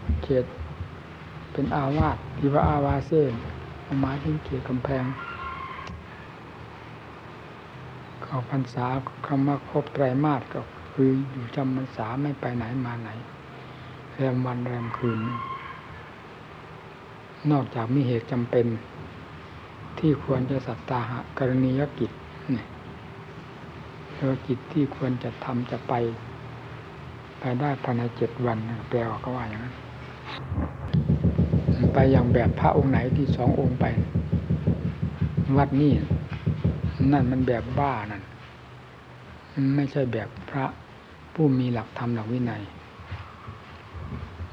เป็นเขต เป็นอาวาสที่ว่าอาวาเซ่หมายถึงเขตกำแพงเข้าพรรษาคำว่าครบไตรมาสก็คืออยู่จำพรรษาไม่ไปไหนมาไหนแรมวันแรมคืน นอกจากมีเหตุจำเป็นที่ควรจะสัตตาหะกรณียกิจเนี่ยกิจที่ควรจะทำจะไป ไปได้ภายในเจ็ดวันแปลว่าก็ว่าอย่างนั้น ไปอย่างแบบพระองค์ไหนที่สององค์ไป วัดนี่นั่นมันแบบบ้านั่นไม่ใช่แบบพระผู้มีหลักธรรมหลักวินัย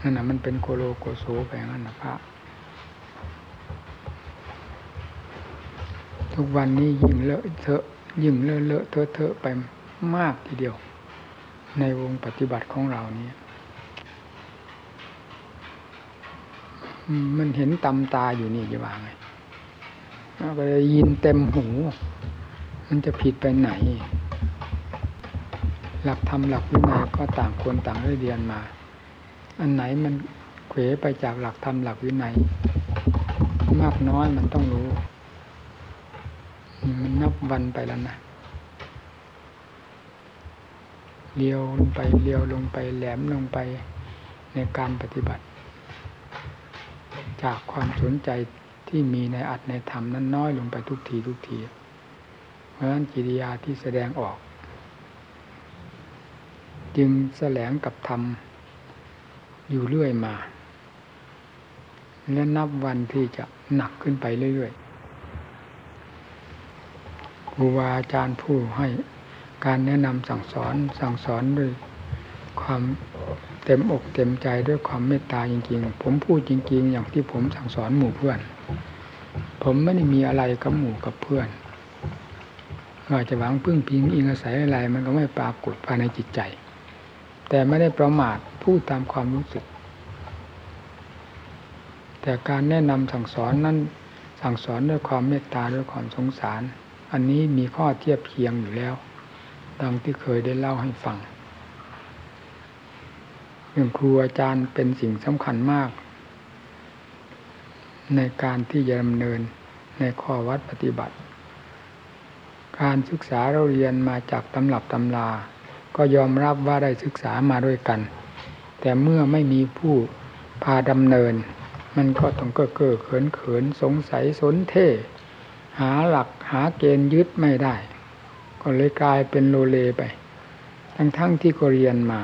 นั่นนะมันเป็นโกโลโกโซไปงั้นนะพระ ทุกวันนี้ยิ่งเลอะเทอะยิ่งเลอะเลอะเทอะเทอะไปมากทีเดียว ในวงปฏิบัติของเรานี้มันเห็นตำตาอยู่นี่จะว่าไงไปยินเต็มหู มันจะผิดไปไหน หลักธรรมหลักวินัยก็ต่างคนต่างได้เรียนมา อันไหนมันเขวไปจากหลักธรรมหลักวินัย มากน้อยมันต้องรู้ มันนับวันไปแล้วนะ เลียวลงไปเลียวลงไปแหลมลงไปในการปฏิบัติ จากความสนใจที่มีในอัดในธรรมนั้นน้อยลงไปทุกทีทุกที เพราะฉะนั้นกิริยาที่แสดงออก จึงแสลงกับธรรมอยู่เรื่อยมา และนับวันที่จะหนักขึ้นไปเรื่อยๆครูบาอาจารย์ผู้ให้ การแนะนำสั่งสอนสั่งสอนด้วยความเต็มอกเต็มใจด้วยความเมตตาจริง ๆ ผมพูดจริง ๆ อย่างที่ผมสั่งสอนหมู่เพื่อน ผมไม่ได้มีอะไรกับหมู่กับเพื่อนว่าจะหวังพึ่งพิงอิงอาศัยอะไร มันก็ไม่ปรากฏภายในจิตใจ แต่ไม่ได้ประมาทพูดตามความรู้สึก แต่การแนะนำสั่งสอนนั้นสั่งสอนด้วยความเมตตาด้วยความสงสาร อันนี้มีข้อเทียบเคียงอยู่แล้ว ดังที่เคยได้เล่าให้ฟังเรื่องครูอาจารย์เป็นสิ่งสำคัญมาก ในการที่จะดำเนินในข้อวัดปฏิบัติ การศึกษาเราเรียนมาจากตำรับตำราก็ยอมรับว่าได้ศึกษามาด้วยกัน แต่เมื่อไม่มีผู้พาดำเนิน มันก็ต้องเก้อเก้อเขินเขินสงสัยสนเท่หาหลักหาเกณฑ์ยึดไม่ได้ ก็เลยกลายเป็นโลเลไป ทั้งๆทที่ก็เรียนมา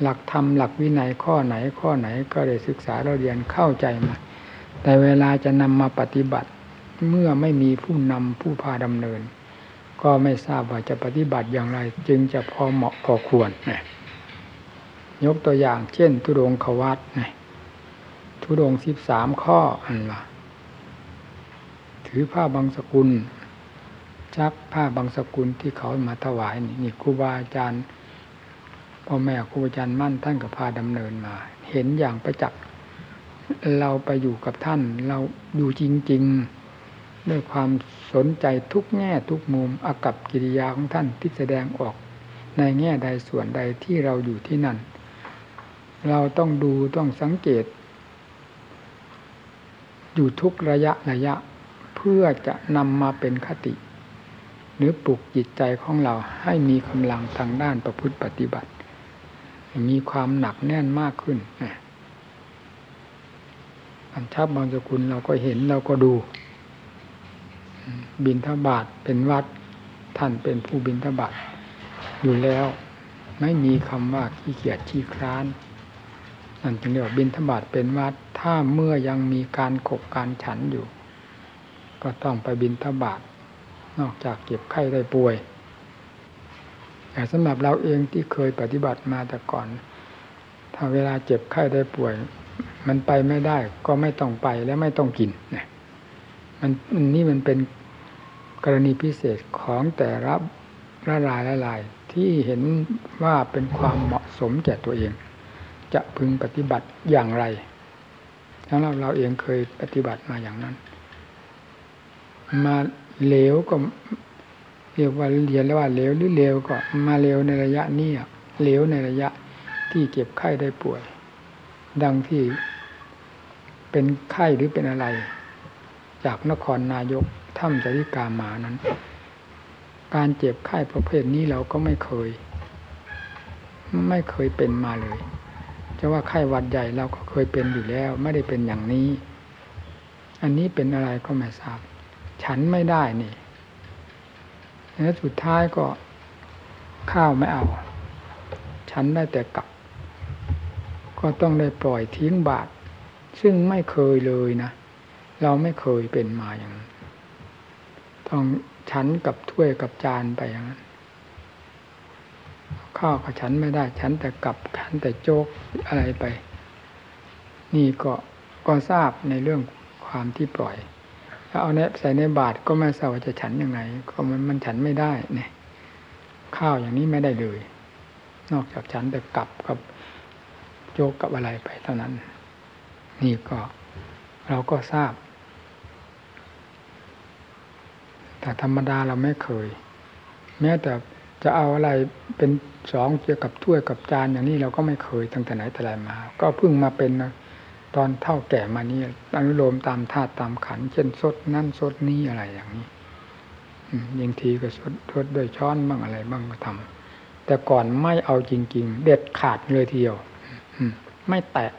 หลักธรรมหลักวินัยข้อไหนข้อไหนก็ได้ศึกษาเราเรียนเข้าใจมา แต่เวลาจะนำมาปฏิบัติ เมื่อไม่มีผู้นำผู้พาดำเนิน ก็ไม่ทราบว่าจะปฏิบัติอย่างไร จึงจะพอเหมาะพอควรนะยกตัวอย่างเช่น ทุดงขวัตนะทุดงสิบสามข้ออันละถือผ้าบางสกุล ชักผ้าบางสกุลที่เขามาถวายนี่ครูบาอาจารย์พ่อแม่ครูอาจารย์มั่นท่านก็พาดำเนินมา เห็นอย่างประจักษ์เราไปอยู่กับท่าน เราอยู่จริง ๆ ด้วยความสนใจทุกแง่ทุกมุมอากับกิริยาของท่านที่แสดงออกในแง่ใดส่วนใดที่เราอยู่ที่นั่น เราต้องดูต้องสังเกต อยู่ทุกระยะระยะ เพื่อจะนำมาเป็นคติ รือปลุกจิตใจของเราให้มีกำลังทางด้านประพฤติปฏิบัติ มีความหนักแน่นมากขึ้นอันชับบางสกุลเราก็เห็นเราก็ดู บินทบาทเป็นวัดท่านเป็นผู้บินทบาทอยู่แล้ว ไม่มีคำว่าขี้เกียจขี้คร้านนั่นจึงเรียกว่าบินทบาทเป็นวัด ถ้าเมื่อยังมีการขบการฉันอยู่ ก็ต้องไปบินทบาท นอกจากเจ็บไข้ได้ป่วย แต่สำหรับเราเองที่เคยปฏิบัติมาแต่ก่อน ถ้าเวลาเจ็บไข้ได้ป่วย มันไปไม่ได้ก็ไม่ต้องไปและไม่ต้องกินนะมันนี่มันเป็นกรณีพิเศษของแต่ละละลายละลายที่เห็นว่าเป็นความเหมาะสมแก่ตัวเอง จะพึงปฏิบัติอย่างไรทั้งเราเราเองเคยปฏิบัติมาอย่างนั้น มา เหลวก็เรียกว่าเรียนแล้วว่าเหลวหรือเลวก็มาเลวในระยะนี้เหลวในระยะที่เก็บไข้ได้ป่วย ดังที่เป็นไข้หรือเป็นอะไร จากนครนายกถ้ำจริกามานั้น การเจ็บไข้ประเภทนี้เราก็ไม่เคย ไม่เคยเป็นมาเลยจะว่าไข้หวัดใหญ่เราก็เคยเป็นอยู่แล้ว ไม่ได้เป็นอย่างนี้ อันนี้เป็นอะไรก็ไม่ทราบ ฉันไม่ได้นี่แล้วสุดท้ายก็ข้าวไม่เอา ฉันได้แต่กลับ ก็ต้องได้ปล่อยทิ้งบาท ซึ่งไม่เคยเลยนะ เราไม่เคยเป็นมาอย่างนั้น ต้องฉันกับถ้วยกับจานไปอย่างนั้น ข้าวกับฉันไม่ได้ ฉันแต่กลับ ฉันแต่โจกอะไรไป นี่ก็ก็ทราบในเรื่องความที่ปล่อย ถ้าเอาเนี้ยใส่ในบาทก็ไม่ทราบว่าจะฉันยังไงก็มันมันฉันไม่ได้เนี่ยข้าวอย่างนี้ไม่ได้เลย นอกจากฉันแต่กลับกับโจกกับอะไรไปเท่านั้น นี่ก็เราก็ทราบ แต่ธรรมดาเราไม่เคย แม้แต่จะเอาอะไรเป็นสองเกี่ยวกับถ้วยกับจานอย่างนี้เราก็ไม่เคยตั้งแต่ไหนแต่ไรมา ก็เพิ่งมาเป็น ตอนเท่าแก่มานี้อนุโลมตามธาตุตามขัน เช่นสดนั่นสดนี้อะไรอย่างนี้ยิงทีก็สดสดด้วยช้อนบ้างอะไรบ้างก็ทำแต่ก่อนไม่เอาจริง ๆ เด็ดขาดเลยทีเดียวไม่แตะ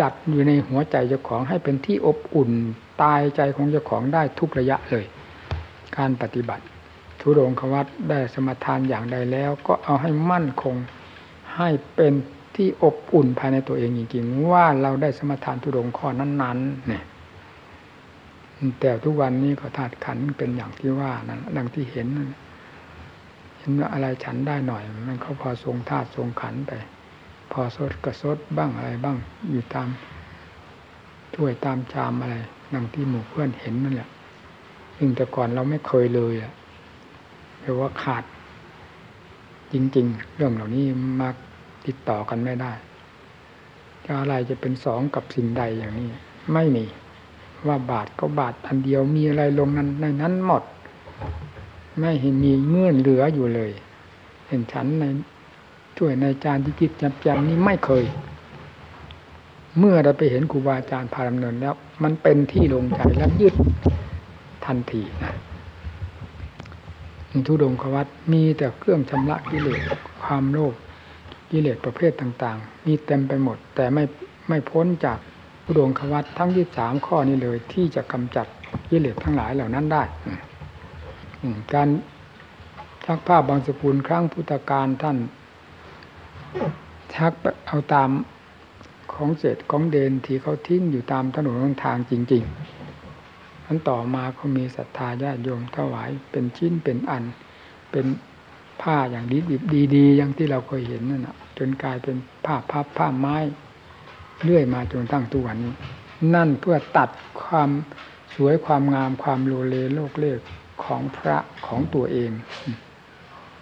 ดัดอยู่ในหัวใจเจ้าของให้เป็นที่อบอุ่นตายใจของเจ้าของได้ทุกระยะเลย การปฏิบัติ ทุรงควัตได้สมทานอย่างใดแล้ว ก็เอาให้มั่นคงให้เป็น ที่อบอุ่นภายในตัวเองจริงๆว่าเราได้สมทานทุรงข้อนั้นๆเนี่ยแต่ทุกวันนี้ก็ธาตุขันเป็นอย่างที่ว่านั้นดังที่เห็นเห็นว่าอะไรฉันได้หน่อย มันก็พอทรงธาตุทรงขันไป พอสดกระสดบ้างอะไรบ้างอยู่ตามถ้วยตามชามอะไรดังที่หมู่เพื่อนเห็นนั่นแหละซึ่งแต่ก่อนเราไม่เคยเลยอะแปลว่าขาด จริง ๆ เรื่องเหล่านี้มา ติดต่อกันไม่ได้จะอะไรจะเป็นสองกับสิ่งใดอย่างนี้ ไม่มี ว่าบาทก็บาทอันเดียวมีอะไรลงนั้นในนั้นหมด ไม่เห็นมีเงื่อนเหลืออยู่เลย เห็นฉันในถ้วยในจานที่คิดจำจำนี้ไม่เคย เมื่อเราไปเห็นครูบาอาจารย์พาดำเนินแล้ว มันเป็นที่ลงใจและยึดทันทีนะทุดงควัตมีแต่เครื่องชำระกิเลสความโลภ กิเลสประเภทต่าง ๆ มีเต็มไปหมด แต่ไม่ไม่พ้นจากอุดงควัตทั้งยี่สามข้อนี้เลย ที่จะกำจัดกิเลสทั้งหลายเหล่านั้นได้การชักผ้าบางสกุลครั้งพุทธการท่าน ชักเอาตามของเศษของเดนที่เขาทิ้งอยู่ตามถนนทางจริงๆนั้นต่อมาเขามีศรัทธาญาติโยมถวายเป็นชิ้นเป็นอัน เป็นผ้าอย่างดีดีๆอย่างที่เราเคยเห็นนั่นนะ จนกลายเป็นผ้าพับผ้าไม้เรื่อยมาจนตั้งตัวนี้ นั่นเพื่อตัดความสวยความงามความโลเลโลกเลกของพระของตัวเอง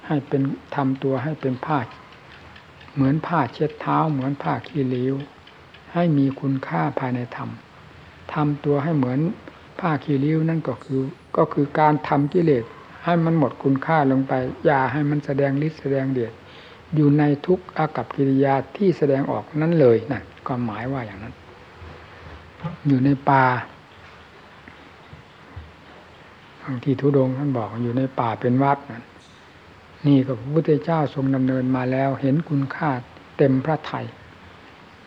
ให้เป็นทำตัวให้เป็นผ้าเหมือนผ้าเช็ดเท้า เหมือนผ้าขี้ริ้ว ให้มีคุณค่าภายในธรรมทำตัวให้เหมือนผ้าขี้ริ้วนั่นก็คือก็คือการทำกิเลสให้มันหมดคุณค่าลงไป อย่าให้มันแสดงฤทธิ์แสดงเดช อยู่ในทุกอากับกิริยาที่แสดงออกนั้นเลยนั่นความหมายว่าอย่างนั้น อยู่ในป่าบางที่ทุดงท่านบอกอยู่ในป่าเป็นวัดนั่นนี่ก็พระพุทธเจ้าทรงดำเนินมาแล้ว เห็นคุณค่าเต็มพระไทย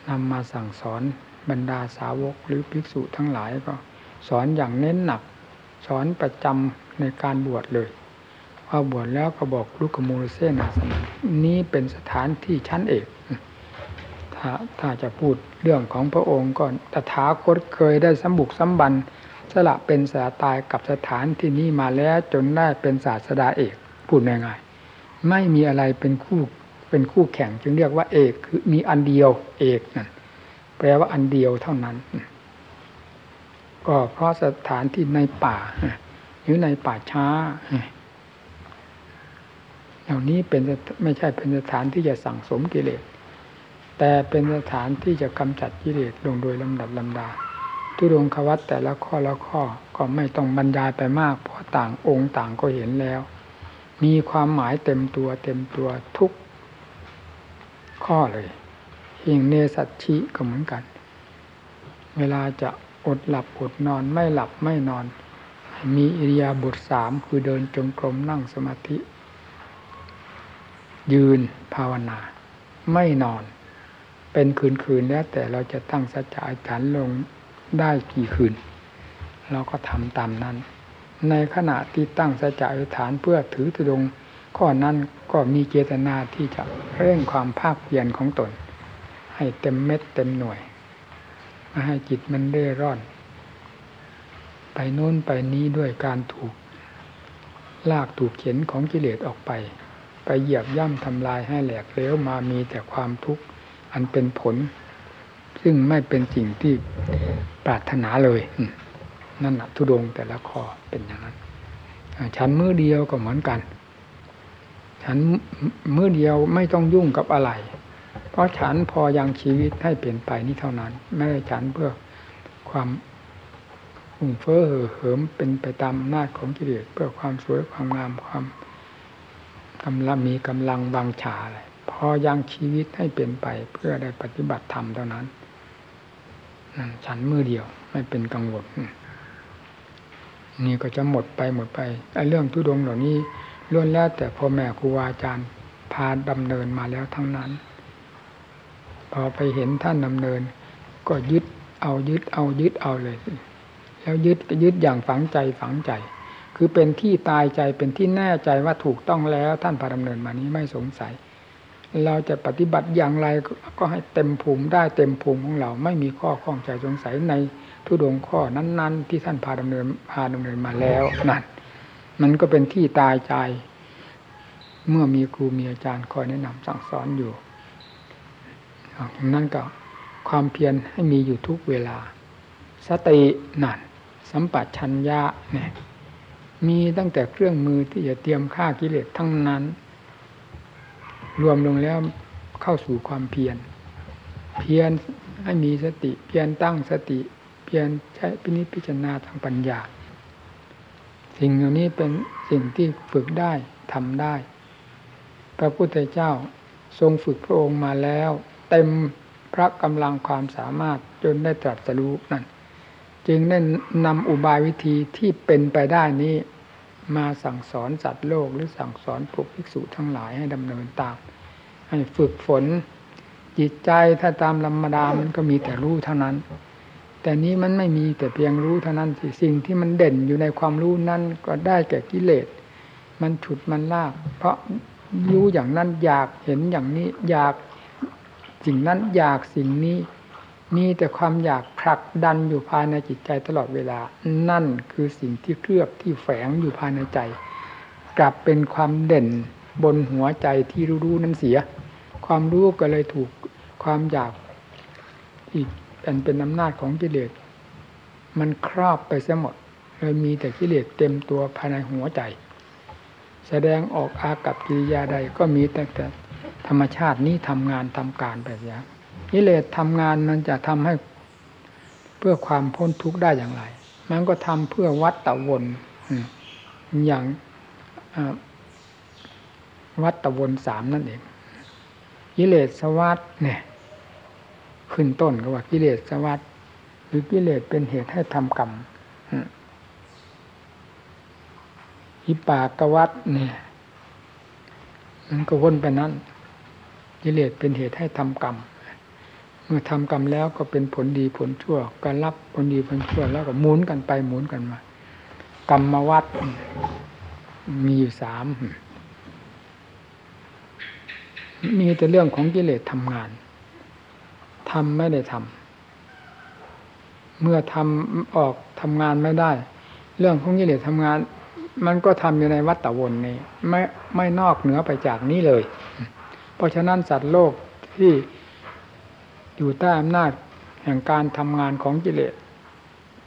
นำมาสั่งสอนบรรดาสาวกหรือภิกษุทั้งหลายก็ สอนอย่างเน้นหนัก สอนประจำในการบวชเลย พอบวชแล้วก็บอกลูกมูลเซนาสนะนี้เป็นสถานที่ชั้นเอกถ้าถ้าจะพูดเรื่องของพระองค์ก่อนตถาคตเคยได้สมบุกสมบันสละเป็นสาตายกับสถานที่นี้มาแล้วจนได้เป็นศาสดาเอกพูดง่ายๆไม่มีอะไรเป็นคู่เป็นคู่แข่งจึงเรียกว่าเอกคือมีอันเดียวเอกนั่นแปลว่าอันเดียวเท่านั้น ก็เพราะสถานที่ในป่า หรือในป่าช้า เหล่านี้เป็นไม่ใช่เป็นสถานที่จะสั่งสมกิเลส แต่เป็นสถานที่จะกำจัดกิเลสลงโดยลำดับลำดาทุดงควัตแต่ละข้อละข้อก็ไม่ต้องบรรยายไปมากเพราะต่างองค์ต่างก็เห็นแล้ว มีความหมายเต็มตัวเต็มตัวทุกข้อเลยเหเองเนสัตชิก็เหมือนกัน เวลาจะอดหลับอดนอนไม่หลับไม่นอน มีอิริยาบถสามคือเดินจงกรมนั่งสมาธิ ยืนภาวนา ไม่นอน เป็นคืนๆแล้วแต่เราจะตั้งสัจจะอฐานลงได้กี่คืน เราก็ทำตามนั้น ในขณะที่ตั้งสัจจะอฐานเพื่อถือตุดงข้อนั้นก็มีเจตนาที่จะเร่งความภาคเพียรของตน ให้เต็มเม็ดเต็มหน่วยม่ให้จิตมันเร่ร่อน ไปโน้นไปนี้ด้วยการถูกลากถูกเข็นของกิเลสออกไป ไปเหยียบย่ำทำลายให้แหลกเล้วมามีแต่ความทุกข์อันเป็นผล ซึ่งไม่เป็นสิ่งที่ปรารถนาเลย นั่นแหะทุดงแต่ละข้อเป็นอย่างนั้นชั้นมือเดียวก็เหมือนกัน ฉันมือเดียวไม่ต้องยุ่งกับอะไร เพราะฉันพอยังชีวิตให้เปลี่ยนไปนี่เท่านั้น ไม่ได้ฉันเพื่อความหุ่งเฟ้อเหิมเป็นไปตามอำนาจของกิเลสเพื่อความสวยความงามความ กำลังมีกำลังบางฉาอะไรพอยังชีวิตให้เป็นไปเพื่อได้ปฏิบัติธรรมเท่านั้นนั่นฉันมือเดียวไม่เป็นกังวลนี่ก็จะหมดไปหมดไปไอ้เรื่องทุดงเหล่านี้ล้วนแล้วแต่พ่อแม่ครูอาจารย์พาดำเนินมาแล้วทั้งนั้น พอไปเห็นท่านดำเนิน ก็ยึดเอายึดเอายึดเอาเลย แล้วยึดก็ยึดอย่างฝังใจฝังใจ คือเป็นที่ตายใจเป็นที่แน่ใจว่าถูกต้องแล้วท่านพาดำเนินมานี้ไม่สงสัย เราจะปฏิบัติอย่างไรก็ให้เต็มภูมิได้เต็มภูมิของเรา ไม่มีข้อข้องใจสงสัยในทุดงข้อนั้น ๆ ที่ท่านพาดำเนินพาดำเนินมาแล้วนั่นมันก็เป็นที่ตายใจ เมื่อมีครูมีอาจารย์คอยแนะนำสั่งสอนอยู่นั้นก็ความเพียรให้มีอยู่ทุกเวลา สตินั่นสัมปชัญญะเนี่ย มีตั้งแต่เครื่องมือที่จะเตรียมฆ่ากิเลสทั้งนั้น รวมลงแล้วเข้าสู่ความเพียร เพียรให้มีสติ เพียรตั้งสติ เพียรใช้พินิจพิจารณาทางปัญญา สิ่งเหล่านี้เป็นสิ่งที่ฝึกได้ทำได้ พระพุทธเจ้าทรงฝึกพระองค์มาแล้ว เต็มพระกำลังความสามารถจนได้ตรัสรู้นั่นจึงได้นำอุบายวิธีที่เป็นไปได้นี้ มาสั่งสอนสัตว์โลกหรือสั่งสอนพวกภิกษุทั้งหลายให้ดำเนินตาม ให้ฝึกฝน จิตใจถ้าตามธรรมดามันก็มีแต่รู้เท่านั้น แต่นี้มันไม่มีแต่เพียงรู้เท่านั้นสิสิ่งที่มันเด่นอยู่ในความรู้นั้นก็ได้แก่กิเลส มันฉุดมันลาก เพราะรู้อย่างนั้นอยากเห็นอย่างนี้อยากสิ่งนั้นอยากสิ่งนี้ มีแต่ความอยากผลักดันอยู่ภายในจิตใจตลอดเวลา นั่นคือสิ่งที่เคลือบที่แฝงอยู่ภายในใจ กลับเป็นความเด่นบนหัวใจที่รู้ๆนั้นเสีย ความรู้ก็เลยถูกความอยากอีกอันเป็นอำนาจของกิเลสมันครอบไปเสียหมดเลยมีแต่กิเลสเต็มตัวภายในหัวใจ แสดงออกอากับกิริยาใดก็มีแต่แต่ธรรมชาตินี้ทำงานทำการแบบนี้ กิเลสทำงานมันจะทำให้เพื่อความพ้นทุกข์ได้อย่างไร มันก็ทำเพื่อวัดตะวนอย่างวัดตะวนสามนั่นเองกิเลสวัดเนี่ย ขึ้นต้นก็ว่ากิเลสสวัสดหรือกิเลสเป็นเหตุให้ทำกรรมอิปากวัดเนี่ย มันก็วนไปนั้นกิเลสเป็นเหตุให้ทำกรรม เมื่อทำกรรมแล้วก็เป็นผลดีผลชั่วการรับผลดีผลชั่วแล้วก็หมุนกันไปหมุนกันมา กรรมวัดมีอยู่สามมีแต่เรื่องของกิเลสทำงานทำไม่ได้ทำเมื่อทำออกทำงานไม่ได้ เรื่องของกิเลสทำงาน มันก็ทำอยู่ในวัฏฏวนนี้ ไม่ไม่นอกเหนือไปจากนี้เลย เพราะฉะนั้นสัตว์โลกที่ อยู่ใต้อำนาจแห่งการทำงานของกิเลส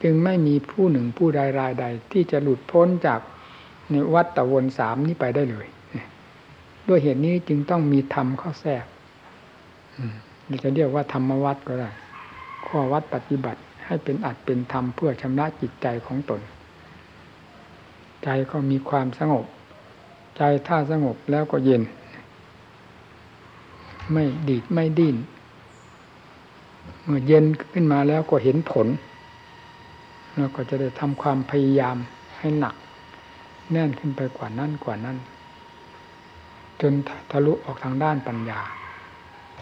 จึงไม่มีผู้หนึ่งผู้ใดรายใด ที่จะหลุดพ้นจากในวัฏฏวนสามนี้ไปได้เลย ด้วยเหตุนี้จึงต้องมีธรรมเข้าแทรกจะเรียกว่าธรรมวัดก็ได้ ข้อวัดปฏิบัติให้เป็นอัดเป็นธรรมเพื่อชำระจิตใจของตน ใจก็มีความสงบ ใจถ้าสงบแล้วก็เย็น ไม่ดีดไม่ดิ้น เมื่อเย็นขึ้นมาแล้วก็เห็นผลเราก็จะได้ทำความพยายามให้หนัก แน่นขึ้นไปกว่านั้นกว่านั้น จนทะลุออกทางด้านปัญญา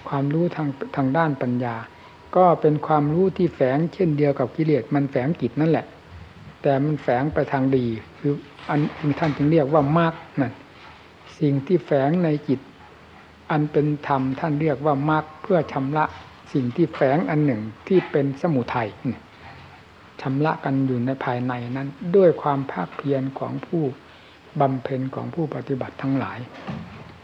ความรู้ทางทางด้านปัญญา ก็เป็นความรู้ที่แฝงเช่นเดียวกับกิเลสมันแฝงจิตนั่นแหละ แต่มันแฝงไปทางดี คืออันท่านจึงเรียกว่ามรรคนั่นสิ่งที่แฝงในจิต อันเป็นธรรมท่านเรียกว่ามรรคเพื่อชำระ สิ่งที่แฝงอันหนึ่งที่เป็นสมุทัยชำระกันอยู่ในภายในนั้น ด้วยความภาคเพียรของผู้บำเพ็ญของผู้ปฏิบัติทั้งหลาย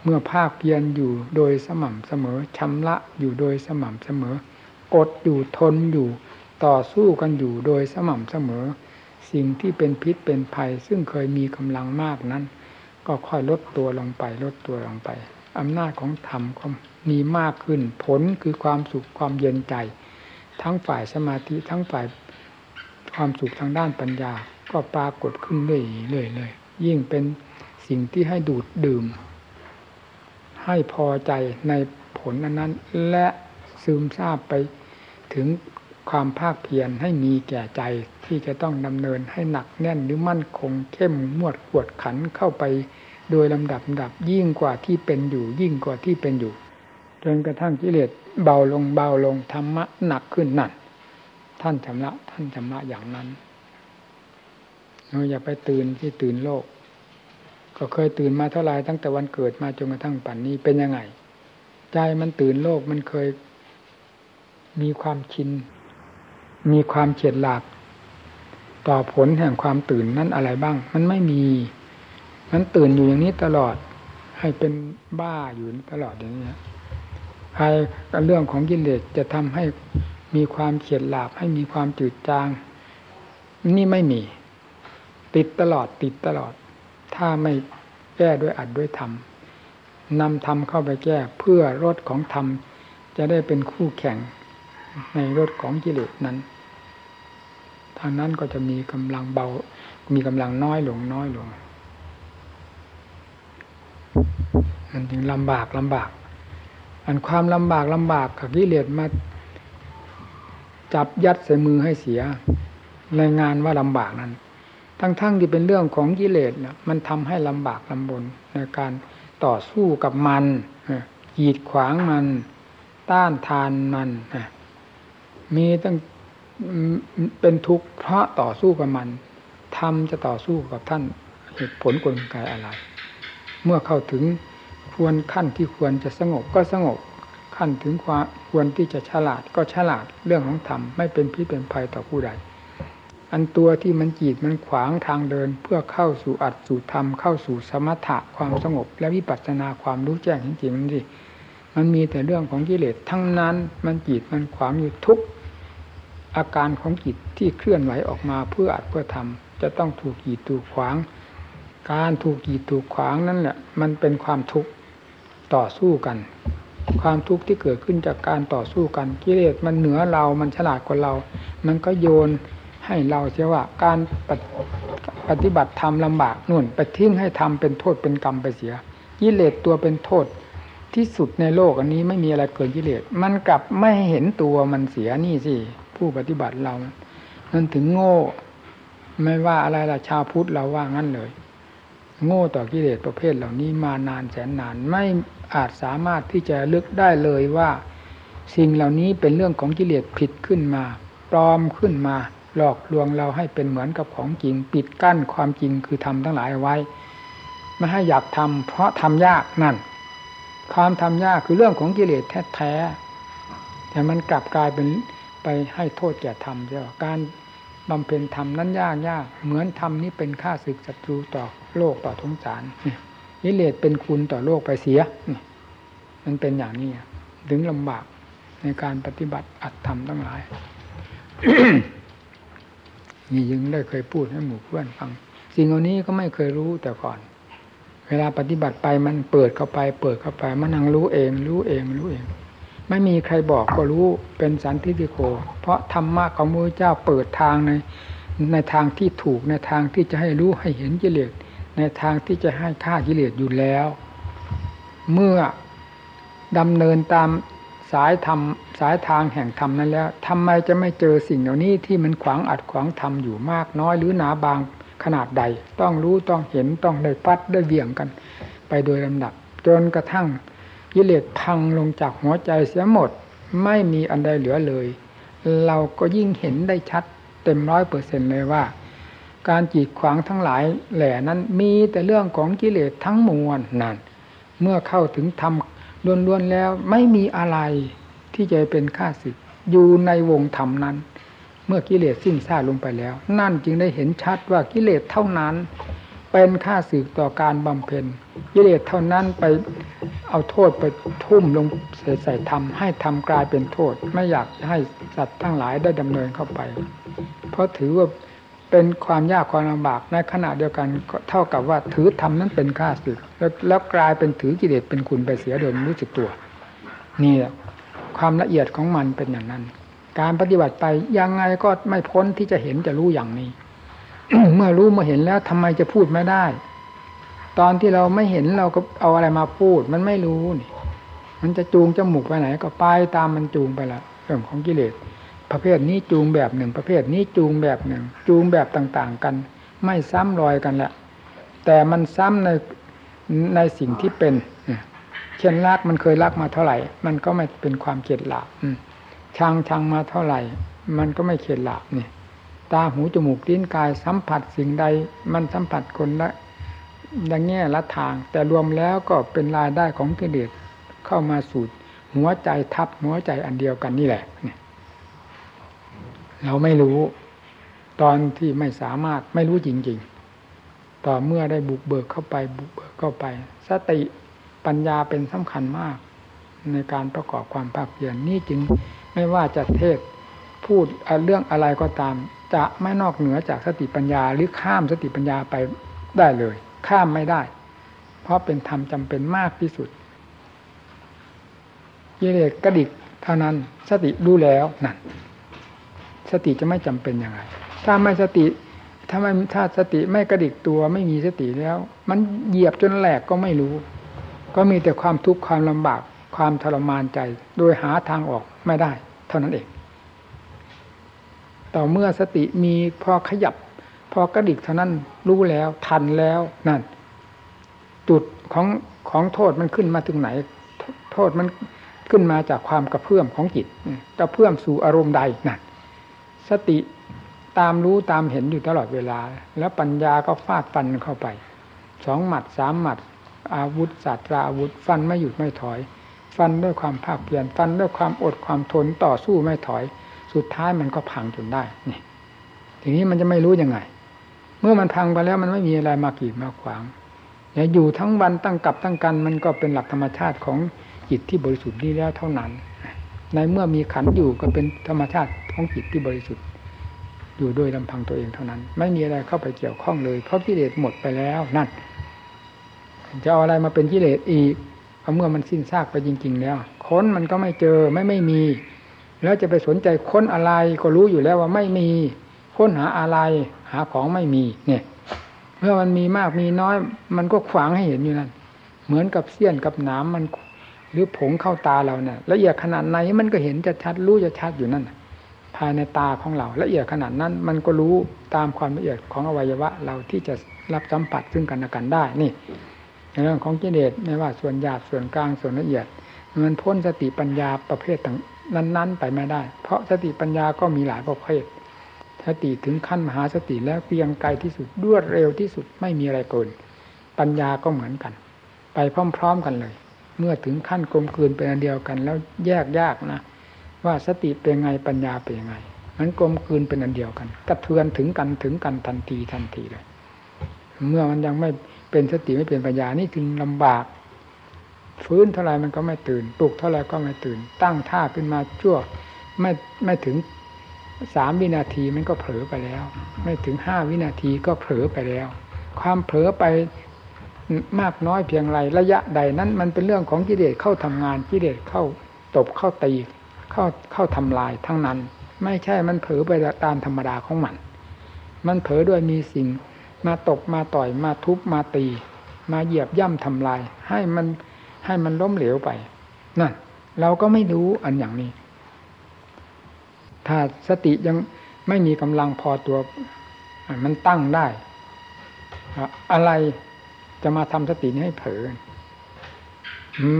เมื่อภาคเพียรอยู่โดยสม่ำเสมอชำระอยู่โดยสม่ำเสมออดอยู่ทนอยู่ต่อสู้กันอยู่โดยสม่ำเสมอ สิ่งที่เป็นพิษเป็นภัย ซึ่งเคยมีกำลังมากนั้น ก็ค่อยลดตัวลงไปลดตัวลงไปอำนาจของธรรมก็ มีมากขึ้น ผลคือความสุขความเย็นใจ ทั้งฝ่ายสมาธิทั้งฝ่ายความสุขทางด้านปัญญา ก็ปรากฏขึ้นเรื่อยๆเลยยิ่งเป็นสิ่งที่ให้ดูดดื่ม ให้พอใจในผลนั้นและซึมซาบไปถึงความภาคเพียรให้มีแก่ใจที่จะต้องดำเนินให้หนักแน่นหรือมั่นคง เข้มมวดกวดขันเข้าไป โดยลำดับดับยิ่งกว่าที่เป็นอยู่ ยิ่งกว่าที่เป็นอยู่ จนกระทั่งกิเลสเบาลงเบาลงธรรมะหนักขึ้นนั่นท่านชำระท่านชำระอย่างนั้นเราอย่าไปตื่นที่ตื่นโลก ก็เคยตื่นมาเท่าไรตั้งแต่วันเกิดมาจนกระทั่งปัจนนี้เป็นยังไง ใจมันตื่นโลกมันเคย มีความชิน มีความเฉียดหลาบต่อผลแห่งความตื่นนั้นอะไรบ้าง มันไม่มี มันตื่นอยู่อย่างนี้ตลอด ให้เป็นบ้าอยู่ตลอดอย่างนี้ ใครเรื่องของกิเลสจะทำให้มีความเฉียดหลาบให้มีความจืดจาง นี่ไม่มี ติดตลอดติดตลอด ถ้าไม่แก้ด้วยอัดด้วยธรรมนำธรรมเข้าไปแก้เพื่อรถของธรรมจะได้เป็นคู่แข่งในรถของกิเลสนั้น ทางนั้นก็จะมีกำลังเบา มีกำลังน้อยลงน้อยลง มันจึงลำบากลำบาก อันความลำบากลำบากกับกิเลสมาจับยัดใส่มือให้เสียในงานว่าลำบากนั้น ทั้งๆทที่เป็นเรื่องของกิเลสนี่ยมันทำให้ลำบากลำบนในการต่อสู้กับมันขีดขวางมัน ต้านทานมันมีตั้งเป็นทุกข์เพราะต่อสู้กับมันทำจะต่อสู้กับท่านเหตุผลกลไกอะไร เมื่อเข้าถึง ควรขั้นที่ควรจะสงบก็สงบ ขั้นถึงความควรที่จะฉลาดก็ฉลาดเรื่องของธรรมไม่เป็นพิษเป็นภัยต่อผู้ใด อันตัวที่มันจีดมันขวางทางเดิน เพื่อเข้าสู่อัดสู่ธรรมเข้าสู่สมถะความสงบ และวิปัสสนาความรู้แจ้งจริงๆมันสิมันมีแต่เรื่องของกิเลสทั้งนั้นมันจีดมันขวางอยู่ทุกอาการของจิตที่เคลื่อนไหวออกมาเพื่ออัดเพื่อทำจะต้องถูกกีดถูกขวาง การถูกกีดถูกขวางนั่นแหละมันเป็นความทุกข์ ต่อสู้กัน ความทุกข์ที่เกิดขึ้นจากการต่อสู้กันกิเลสมันเหนือเรามันฉลาดกว่าเรา มันก็โยนให้เราเสียว่าการปฏิบัติธรรมลำบากนุ่นไปทิ้งให้ทำเป็นโทษเป็นกรรมไปเสียกิเลสตัวเป็นโทษที่สุดในโลกอันนี้ไม่มีอะไรเกินกิเลสมันกลับไม่เห็นตัวมันเสียนี่สิผู้ปฏิบัติเรานั่นถึงโง่ ไม่ว่าอะไรล่ะชาวพุทธเราว่างั้นเลย โง่ต่อกิเลสประเภทเหล่านี้มานานแสนนานไม่ อาจสามารถที่จะลึกได้เลยว่า สิ่งเหล่านี้เป็นเรื่องของกิเลสผิดขึ้นมาปลอมขึ้นมา หลอกลวงเราให้เป็นเหมือนกับของจริง ปิดกั้นความจริงคือทำทั้งหลายไว้ ไม่ให้อยากทำเพราะทำยากนั่น ความทำยากคือเรื่องของกิเลสแท้ๆแต่มันกลับกลายเป็นไปให้โทษแก่ธรรมเสียการบำเพ็ญธรรมนั้นยากยากเหมือนธรรมนี้เป็นค่าศึกศัตรูต่อโลกต่อทงสาร นิเลศเป็นคุณต่อโลกไปเสีย มันเป็นอย่างนี้ ถึงลำบากในการปฏิบัติอัตธรรมทั้งหลาย นี่ยังได้เคยพูดให้หมู่เพื่อนฟัง สิ่งเหล่านี้ก็ไม่เคยรู้แต่ก่อน เวลาปฏิบัติไปมันเปิดเข้าไป เปิดเข้าไป มันนั่งรู้เอง รู้เอง รู้เอง ไม่มีใครบอกก็รู้เป็นสันติโก เพราะธรรมะของพระเจ้าเปิดทางในในทางที่ถูกในทางที่จะให้รู้ให้เห็นกิเลส ในทางที่จะให้ฆ่ากิเลสอยู่แล้ว เมื่อดำเนินตามสายธรรมสายทางแห่งธรรมนั้นแล้วทำไมจะไม่เจอสิ่งเหล่านี้ที่มันขวางอัดขวางธรรมอยู่มากน้อยหรือหนาบางขนาดใด ต้องรู้ต้องเห็นต้องได้ฟัดได้เวี่ยงกัน ไปโดยลำดับ จนกระทั่งกิเลสพังลงจากหัวใจเสียหมด ไม่มีอันใดเหลือเลย เราก็ยิ่งเห็นได้ชัดเต็มร้อยเปอร์เซ็นเลยว่า การจีดขวางทั้งหลายแหล่นั้นมีแต่เรื่องของกิเลสทั้งมวลนั่นเมื่อเข้าถึงธรรมล้วนๆแล้วไม่มีอะไรที่จะเป็นข้าศึกอยู่ในวงธรรมนั้น เมื่อกิเลสสิ้นซาลงไปแล้ว นั่นจึงได้เห็นชัดว่ากิเลสเท่านั้น เป็นข้าศึกต่อการบำเพ็ญกิเลสเท่านั้นไปเอาโทษไปทุ่มลงใส่ใส่ธรรมให้ธรรมกลายเป็นโทษ ไม่อยากให้สัตว์ทั้งหลายได้ดำเนินเข้าไป เพราะถือว่า เป็นความยากความลำบากในขณะเดียวกันเท่ากับว่าถือธรรมนั้นเป็นข้าศึกแล้วแล้วกลายเป็นถือกิเลสเป็นคุณไปเสียโดยรู้สึกตัว นี่แหละความละเอียดของมันเป็นอย่างนั้น การปฏิบัติไปยังไงก็ไม่พ้นที่จะเห็นจะรู้อย่างนี้ เมื่อรู้มาเห็นแล้วทำไมจะพูดไม่ได้ ตอนที่เราไม่เห็นเราก็เอาอะไรมาพูด มันไม่รู้นี่ มันจะจูงจมูกไปไหน ก็ไปตามมันจูงไปละเรื่องของกิเลส ประเภทนี้จูงแบบหนึ่ง ประเภทนี้จูงแบบหนึ่ง จูงแบบต่างๆกัน ไม่ซ้ำรอยกันแหละแต่มันซ้ำในในสิ่งที่เป็นเช่นรักมันเคยรักมาเท่าไหร่ มันก็ไม่เป็นความเข็ดหลาบชังชังมาเท่าไหร่ มันก็ไม่เข็ดหลาบนี่ตาหูจมูกลิ้นกายสัมผัสสิ่งใด มันสัมผัสคนละดังแง่ละทาง แต่รวมแล้วก็เป็นรายได้ของกิเลสเข้ามาสู่หัวใจทับหัวใจอันเดียวกันนี่แหละเนี่ย เราไม่รู้ ตอนที่ไม่สามารถไม่รู้จริง ๆ ต่อเมื่อได้บุกเบิกเข้าไป บุกเบิกเข้าไป สติปัญญาเป็นสำคัญมาก ในการประกอบความภาคเพียรนนี่จึงไม่ว่าจะเทศพูดเรื่องอะไรก็ตาม จะไม่นอกเหนือจากสติปัญญาหรือข้ามสติปัญญาไปได้เลย ข้ามไม่ได้ เพราะเป็นธรรมจำเป็นมากที่สุดกิเลสกระดิกเท่านั้นสติรู้แล้วนั่น สติจะไม่จำเป็นยังไงถ้าไม่สติถ้าไม่ถ้าสติไม่กระดิกตัวไม่มีสติแล้ว มันเหยียบจนแหลกก็ไม่รู้ ก็มีแต่ความทุกข์ความลำบากความทรมานใจ โดยหาทางออกไม่ได้ เท่านั้นเอง ต่อเมื่อสติมีพอขยับ พอกระดิกเท่านั้นรู้แล้วทันแล้วนั่น จุดของของโทษมันขึ้นมาถึงไหน โทษมันขึ้นมาจากความกระเพื่อมของจิตกระเพื่อมสู่อารมณ์ใดนั่น สติตามรู้ตามเห็นอยู่ตลอดเวลา แล้วปัญญาก็ฟาดฟันเข้าไปสองหมัดสามหมัด อาวุธศาสตราอาวุธ ฟันไม่หยุดไม่ถอย ฟันด้วยความภาคเพียรฟันด้วยความอดความทนต่อสู้ไม่ถอย สุดท้ายมันก็พังจนได้นี่ทีนี้มันจะไม่รู้ยังไง เมื่อมันพังไปแล้วมันไม่มีอะไรมากีดมาขวางอย่าอยู่ทั้งวันตั้งกับตั้งกันมันก็เป็นหลักธรรมชาติของจิตที่บริสุทธิ์นี้แล้วเท่านั้น ในเมื่อมีขันอยู่ก็เป็นธรรมชาติของจิตที่บริสุทธิ์ อยู่โดยลำพังตัวเองเท่านั้น ไม่มีอะไรเข้าไปเกี่ยวข้องเลย เพราะกิเลสหมดไปแล้วนั่นจะเอาอะไรมาเป็นกิเลสอีกเมื่อมันสิ้นซากไปจริง ๆ แล้ว ค้นมันก็ไม่เจอไม่ไม่มี แล้วจะไปสนใจค้นอะไรก็รู้อยู่แล้วว่าไม่มี ค้นหาอะไร หาของไม่มีเนี่ย เมื่อมันมีมากมีน้อย มันก็ขวางให้เห็นอยู่นั่นเหมือนกับเสี้ยนกับหนามมัน หรือผงเข้าตาเราเนี่ยละเอียดขนาดไหนมันก็เห็นจะชัดรู้จะชัดอยู่นั่นภายในตาของเราละเอียดขนาดนั้น มันก็รู้ตามความละเอียดของอวัยวะ เราที่จะรับสัมผัสซึ่งกันและกันได้นี่ในเรื่องของกิเลสไม่ว่าส่วนหยาบส่วนกลางส่วนละเอียด มันพ้นสติปัญญาประเภทต่างนั้น ๆ ไปไม่ได้ เพราะสติปัญญาก็มีหลายประเภทสติถึงขั้นมหาสติแล้วเพียงไกลที่สุดรวดเร็วที่สุดไม่มีอะไรเกินปัญญาก็เหมือนกัน ไปพร้อม ๆ กันเลย เมื่อถึงขั้นกลมกลืนเป็นอันเดียวกัน แล้วแยกยากนะ ว่าสติเป็นไงปัญญาเป็นยังไงมันกลมกลืนเป็นอันเดียวกันกระเทือนถึงกันถึงกันทันทีทันทีเลย เมื่อมันยังไม่เป็นสติไม่เป็นปัญญานี่ถึงลำบาก ฟื้นเท่าไรมันก็ไม่ตื่นปลุกเท่าไรก็ไม่ตื่น ตั้งท่าขึ้นมาชั่วไม่ไม่ถึงสามวินาทีมันก็เผลอไปแล้ว ไม่ถึงห้าวินาทีก็เผลอไปแล้ว ความเผลอไป มากน้อยเพียงไรระยะใดนั้น มันเป็นเรื่องของกิเลสเข้าทำงานกิเลสเข้าตบเข้าตีเข้าเข้าทำลายทั้งนั้น ไม่ใช่มันเผลอไปตามธรรมดาของมัน มันเผลอด้วยมีสิ่ง มาตบมาต่อยมาทุบมาตี มาเหยียบย่ำทำลาย ให้มันให้มันล้มเหลวไปนั่นเราก็ไม่รู้อันอย่างนี้ ถ้าสติยังไม่มีกำลังพอตัว มันตั้งได้ อะไร จะมาทำสตินี้ให้เผลอ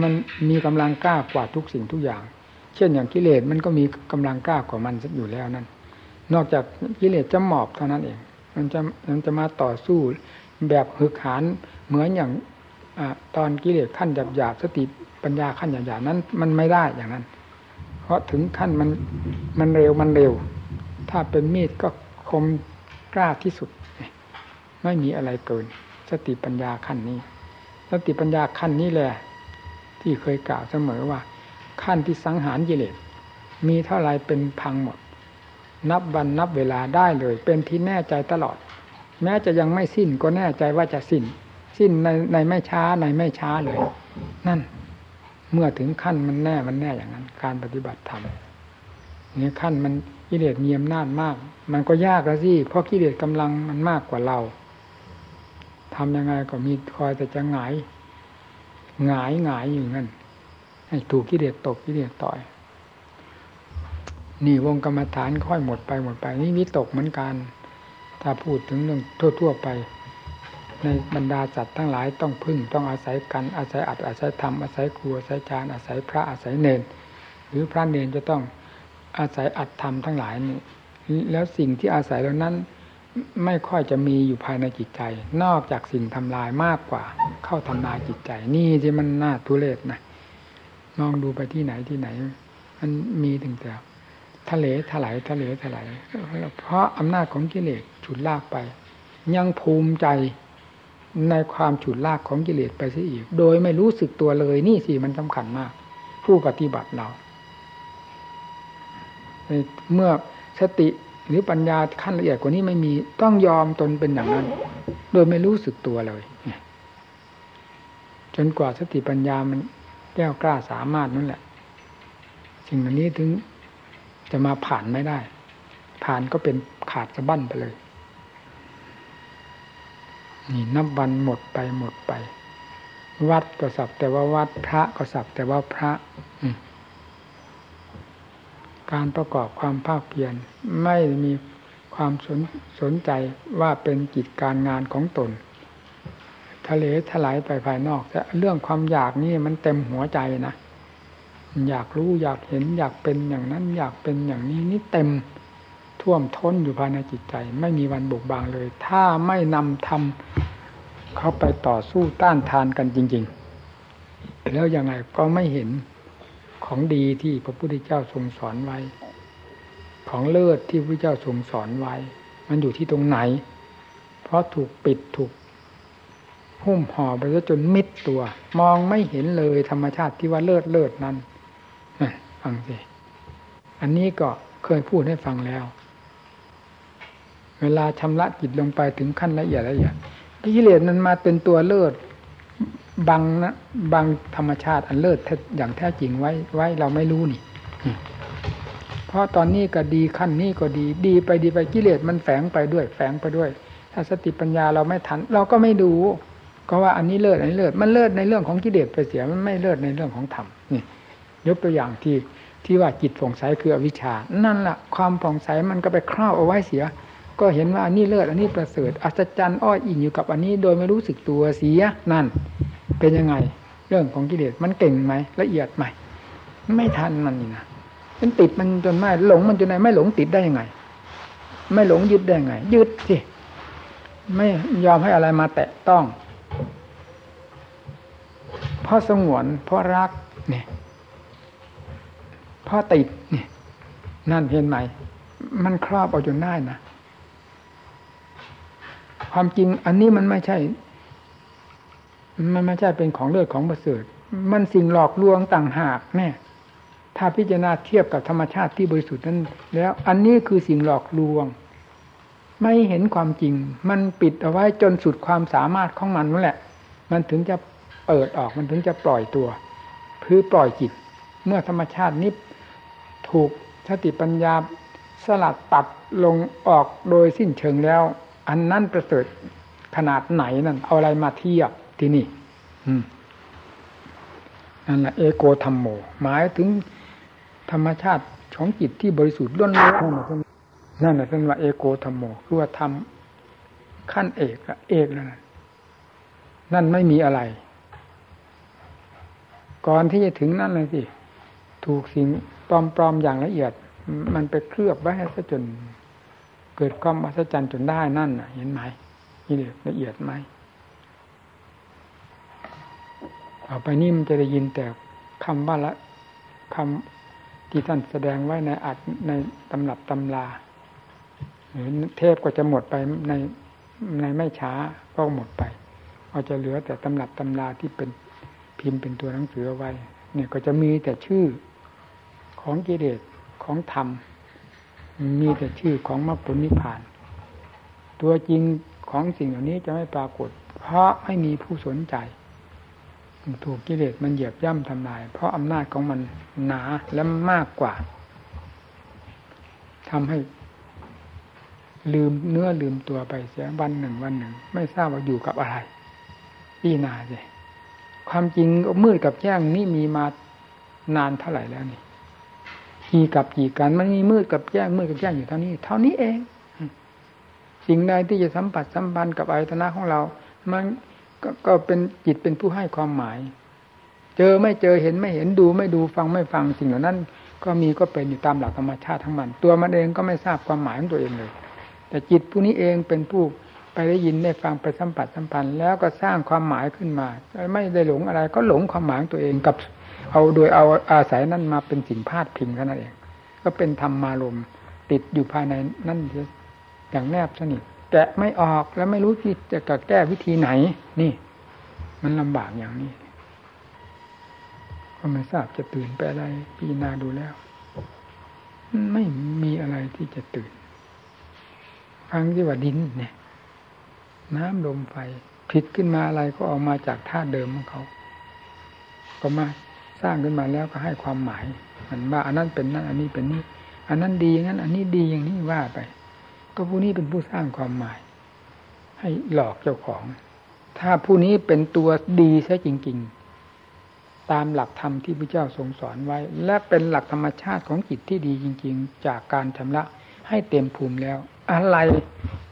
มันมีกำลังกล้ากว่าทุกสิ่งทุกอย่าง เช่นอย่างกิเลสมันก็มีกำลังกล้ากว่ามันอยู่แล้วนั่นนอกจากกิเลสจะหมอบเท่านั้นเอง มันจะมันจะมาต่อสู้แบบหึกหานเหมือนอย่างอตอนกิเลสขั้นหยาบหยาบสติปัญญาขั้นหยาบหยาบนั้น มันไม่ได้อย่างนั้น เพราะถึงขั้นมันมันเร็วมันเร็ว ถ้าเป็นมีดก็คมกล้าที่สุด ไม่มีอะไรเกิน สติปัญญาขั้นนี้ สติปัญญาขั้นนี้แหละ ที่เคยกล่าวเสมอว่า ขั้นที่สังหารกิเลสมีเท่าไรเป็นพังหมด นับวันนับเวลาได้เลย เป็นที่แน่ใจตลอด แม้จะยังไม่สิ้นก็แน่ใจว่าจะสิ้น สิ้นในในไม่ช้าในไม่ช้าเลย นั่นเมื่อถึงขั้นมันแน่มันแน่อย่างนั้น การปฏิบัติธรรมเนี่ยขั้นมันกิเลสมีอำนาจมาก มันก็ยากแล้วสิเพราะกิเลสกำลังมันมากกว่าเรา ทำยังไงก็มีคอยแต่จะหงายหงายหงายอยู่นั่นให้ถูกกิเลสตกกิเลสต่อย นี่วงกรรมฐานค่อยหมดไปหมดไป นี่วิตกเหมือนกัน ถ้าพูดถึงเรื่องทั่ว ๆไป ในบรรดาสัตว์ทั้งหลายต้องพึ่งต้องอาศัยกันอาศัยอัดอาศัยธรรมอาศัยครูอาศัยจารอาศัยพระอาศัยเนนหรือพระเนนจะต้องอาศัยอัดธรรมทั้งหลายนี่แล้วสิ่งที่อาศัยเหล่านั้น ไม่ค่อยจะมีอยู่ภายในจิตใจ นอกจากสิ่งทำลายมากกว่า เข้าทำลายจิตใจ นี่ที่มันน่าทุเรศนะมองดูไปที่ไหนที่ไหน มันมีถึงแต่ทะเลถลายทะเลถลายเพราะอำนาจของกิเลสฉุดลากไป ยังภูมิใจในความฉุดลากของกิเลสไปซะอีก โดยไม่รู้สึกตัวเลยนี่สิมันสำคัญมาก ผู้ปฏิบัติเรา เมื่อสติ หรือปัญญาขั้นละเอียดกว่านี้ไม่มีต้องยอมตนเป็นอย่างนั้น โดยไม่รู้สึกตัวเลย จนกว่าสติปัญญามันแก้วกล้าสามารถนั่นแหละสิ่งเหล่านี้ถึงจะมาผ่านไม่ได้ ผ่านก็เป็นขาดสะบั้นไปเลย นี่นับวันหมดไปหมดไป วัดก็สับแต่ว่าวัดพระก็สับแต่ว่าพระ การประกอบความภาคเพียรไม่มีความสนสนใจว่าเป็นกิจการงานของตน ทะเลถลายไปภายนอกแต่เรื่องความอยากนี่มันเต็มหัวใจนะอยากรู้อยากเห็นอยากเป็นอย่างนั้น อยากเป็นอย่างนี้นี่เต็มท่วมท้นอยู่ภายในจิตใจ ไม่มีวันบุกบางเลย ถ้าไม่นำทำเข้าไปต่อสู้ต้านทานกันจริง ๆ แล้วยังไงก็ไม่เห็น ของดีที่พระพุทธเจ้าทรงสอนไว้ ของเลิศที่พระเจ้าทรงสอนไว้ มันอยู่ที่ตรงไหน เพราะถูกปิดถูกหุ้มห่อไปซะจนมิดตัว มองไม่เห็นเลยธรรมชาติที่ว่าเลิศเลิศนั้นฟังสิอันนี้ก็เคยพูดให้ฟังแล้ว เวลาชำระจิตลงไปถึงขั้นละเอียดละเอียดกิเลสมันมาเป็นตัวเลิศ บังนะบังธรรมชาติอันเลิศอย่างแท้จริงไว้ไว้เราไม่รู้นี่ เพราะตอนนี้ก็ดีขั้นนี้ก็ดีดีไปดีไปกิเลสมันแฝงไปด้วย แฝงไปด้วย ถ้าสติปัญญาเราไม่ทัน เราก็ไม่ดูก็ว่าอันนี้เลิศอันนี้เลิศมันเลิศในเรื่องของกิเลสไปเสียมันไม่เลิศในเรื่องของธรรมนี่ยกตัวอย่างที่ที่ว่าจิตผ่องใสคืออวิชชา นั่นแหละความผ่องใสมันก็ไปครอบเอาไว้เสีย ก็เห็นว่าอันนี้เลิศอันนี้ประเสริฐอัศจรรย์อ้ออิงอยู่กับอันนี้โดยไม่รู้สึกตัวเสียนั่น เป็นยังไง เรื่องของกิเลสมันเก่งไหมละเอียดไหมไม่ทันมันนี่นะมันติดมันจนไม่หลงมันจนไหนไม่หลงติดได้ยังไง ไม่หลงยึดได้ยังไงยึดสิไม่ยอมให้อะไรมาแตะต้อง เพราะสงวน เพราะรักเนี่ยเพราะติดเนี่ยนั่นเห็นไหมมันครอบเอาจนได้นะความจริงอันนี้มันไม่ใช่ มันไม่ใช่เป็นของเลิศของประเสริฐมันสิ่งหลอกลวงต่างหากแน่ถ้าพิจารณาเทียบกับธรรมชาติที่บริสุทธิ์นั้น แล้วอันนี้คือสิ่งหลอกลวง ไม่เห็นความจริง มันปิดเอาไว้จนสุดความสามารถของมันนั่นแหละ มันถึงจะเปิดออกมันถึงจะปล่อยตัวคือปล่อยจิต เมื่อธรรมชาตินี้ถูกสติปัญญาสลัดตัดลงออกโดยสิ้นเชิงแล้ว อันนั้นประเสริฐขนาดไหนนั่นเอาอะไรมาเทียบ ที่นี่นั่นแหละเอโกธรรมโม หมายถึงธรรมชาติของจิตที่บริสุทธิ์ล้วนๆนั่นแหละเป็นว่าเอโกธรรมโมคือว่าทำขั้นเอกเอกแล้วนั่นนั่นไม่มีอะไร ก่อนที่จะถึงนั่นเลยสิถูกสิ่งปลอมๆอย่างละเอียด มันไปเคลือบไว้ให้ซะจน เกิดความอัศจรรย์จนได้นั่นเห็นไหมนี่ละเอียดไหม ต่อไปนี้มันจะได้ยินแต่คำว่าละคำที่ท่านแสดงไว้ในอัดในตำรับตำลาหรือเทพก็จะหมดไปในในไม่ช้าก็หมดไปเอาจะเหลือแต่ตำรับตำลาที่เป็นพิมพ์เป็นตัวหนังสือไว้ เนี่ยก็จะมีแต่ชื่อของกิเลสของธรรม มีแต่ชื่อของมรรคผลนิพพาน ตัวจริงของสิ่งเหล่านี้จะไม่ปรากฏ เพราะไม่มีผู้สนใจ ถูกกิเลสมันเหยียบย่ำทำลาย เพราะอำนาจของมันหนาและมากกว่าทำให้ลืมเนื้อลืมตัวไปเสียวันหนึ่งวันหนึ่ง ไม่ทราบว่าอยู่กับอะไรพี่นาสิความจริงมืดกับแจ้งนี่มีมานานเท่าไหร่แล้วนี่ขี่กับขี่กันมันมีมืดกับแจ้งมืดกับแจ้งอยู่เท่านี้ เท่านี้เอง สิ่งใดที่จะสัมผัสสัมพันธ์กับอายตนะของเรา มัน กก็เป็นจิตเป็นผู้ให้ความหมาย เจอไม่เจอเห็นไม่เห็นดูไม่ดูฟังไม่ฟังสิ่งเหล่านั้น ก็มีก็เป็นอยู่ตามหลักธรรมชาติทั้งมัน ตัวมันเองก็ไม่ทราบความหมายของตัวเองเลย แต่จิตผู้นี้เองเป็นผู้ไปได้ยินได้ฟังไปสัมผัสสัมพันธ์แล้วก็สร้างความหมายขึ้นมา ไม่ได้หลงอะไร ก็หลงความหมายตัวเองกับ เอาโดยเอาอาศัยนั่นมาเป็นสิ่งพาดพิงเท่านั้นเอง ก็เป็นธรรมารมติดอยู่ภายในนั่นอย่างแนบสนิท แกะไม่ออกแล้วไม่รู้ที่จะแก้วิธีไหน นี่ มันลำบากอย่างนี้ก็ไม่ทราบจะตื่นไปอะไรพิจารณาดูแล้ว ไม่มีอะไรที่จะตื่นฟังที่ว่าดินเนี่ย น้ำลมไฟผิดขึ้นมาอะไรก็ออกมาจากธาตุเดิมของเขา ก็มาสร้างขึ้นมาแล้วก็ให้ความหมายมันว่าอันนั้นเป็นนั่นอันนี้เป็นนี่อันนั้นดีอย่างนั้น อันนี้ดีอย่างนี้ว่าไป ก็ผู้นี้เป็นผู้สร้างความหมาย ให้หลอกเจ้าของ ถ้าผู้นี้เป็นตัวดีใช่จริง ๆ ตามหลักธรรมที่พระเจ้าทรงสอนไว้ และเป็นหลักธรรมชาติของจิตที่ดีจริง ๆ จากการชำระให้เต็มภูมิแล้ว อะไร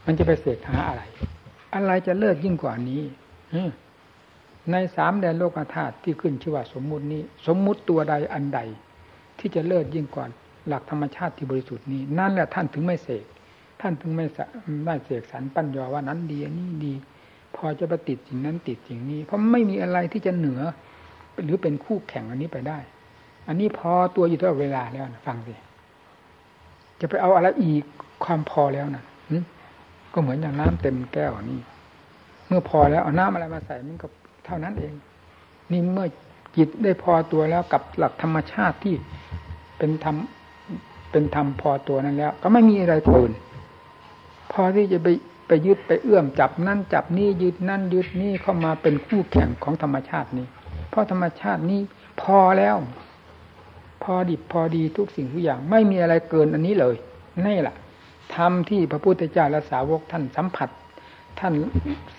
มันจะไปเสกหาอะไร อะไรจะเลิศยิ่งกว่านี้ในสามแดนโลกธาตุที่ขึ้นชื่อว่าสมมุตินี้ สมมุติตัวใดอันใด ที่จะเลิศยิ่งกว่าหลักธรรมชาติที่บริสุทธิ์นี้ นั่นแหละท่านถึงไม่เสก ท่านถึงไม่ได้เสกสรรปัญญาว่านั้นดีนนี้ดี พอจะไปติดสิ่งนั้นติดสิ่งนี้ เพราะไม่มีอะไรที่จะเหนือ หรือเป็นคู่แข่งอันนี้ไปได้ อันนี้พอตัวอยู่ตลอดเวลาแล้วนะฟังสิจะไปเอาอะไรอีกความพอแล้วนะก็เหมือนอย่างน้ำเต็มแก้วนี่ เมื่อพอแล้วเอาน้ำอะไรมาใส่มันก็เท่านั้นเอง นี่เมื่อจิตได้พอตัวแล้วกับหลักธรรมชาติที่เป็นธรรมเป็นธรรมพอตัวนั้นแล้ว ก็ไม่มีอะไรเกิน พอที่จะไปไปยึดไปเอื้อมจับนั่นจับนี่ยึดนั่นยึดนี่เข้ามาเป็นคู่แข่งของธรรมชาตินี้ เพราะธรรมชาตินี้พอแล้ว พอดิบพอดีทุกสิ่งทุกอย่าง ไม่มีอะไรเกินอันนี้เลยนี่แหละธรรมที่พระพุทธเจ้าและสาวกท่านสัมผัส ท่าน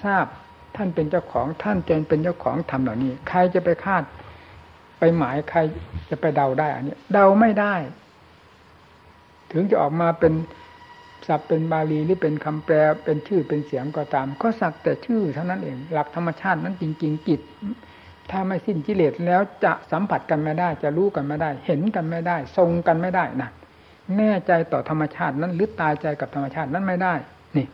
ทราบท่านเป็นเจ้าของท่านจนเป็นเจ้าของธรรมเหล่านี้ ใครจะไปคาด ไปหมายใครจะไปเดาได้อันนี้เดาไม่ได้ ถึงจะออกมาเป็น ศัพท์เป็นบาลีหรือเป็นคำแปลเป็นชื่อเป็นเสียงก็ตาม ก็สักแต่ชื่อเท่านั้นเอง หลักธรรมชาตินั้นจริง ๆ จิต ถ้าไม่สิ้นกิเลสแล้วจะสัมผัสกันไม่ได้ จะรู้กันไม่ได้ เห็นกันไม่ได้ ทรงกันไม่ได้นะแน่ใจต่อธรรมชาตินั้น หรือตายใจกับธรรมชาตินั้นไม่ได้ นี่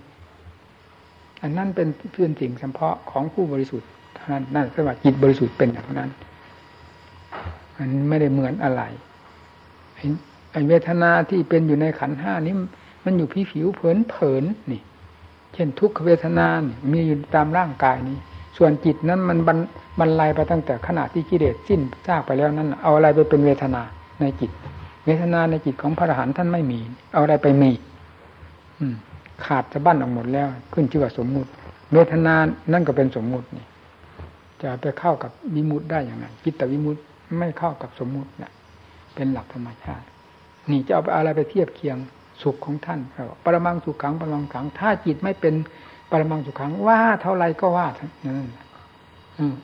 อันนั้นเป็นเพื่อนสิ่งเฉพาะของผู้บริสุทธิ์เท่านั้นนั่นสว่าจิตบริสุทธิ์เป็นอย่างนั้นมันไม่ได้เหมือนอะไรไอ้เวทนาที่เป็นอยู่ในขันห้านี้ มันอยู่ผิวผิวเผินเผินนี่ เช่นทุกขเวทนานี่มีอยู่ตามร่างกายนี้ ส่วนจิตนั้นมันบรรบรรลัยไปตั้งแต่ขณะที่กิเลสสิ้นซากไปแล้วนั้น เอาอะไรไปเป็นเวทนาในจิต เวทนาในจิตของพระอรหันต์ท่านไม่มี เอาอะไรไปมี อืม ขาดสะบั้นออกหมดแล้ว ขึ้นชื่อว่าสมมุติ เวทนานั่นก็เป็นสมมุตินี่จะไปเข้ากับวิมุตได้อย่างไรจิตวิมุตไม่เข้ากับสมมุติเนี่ยเป็นหลักธรรมชาติ นี่จะเอาอะไรไปเทียบเคียง สุขของท่านปรมังสุขขังปรมังขัง ถ้าจิตไม่เป็นปรมังสุขขังว่าเท่าไรก็ว่านั้น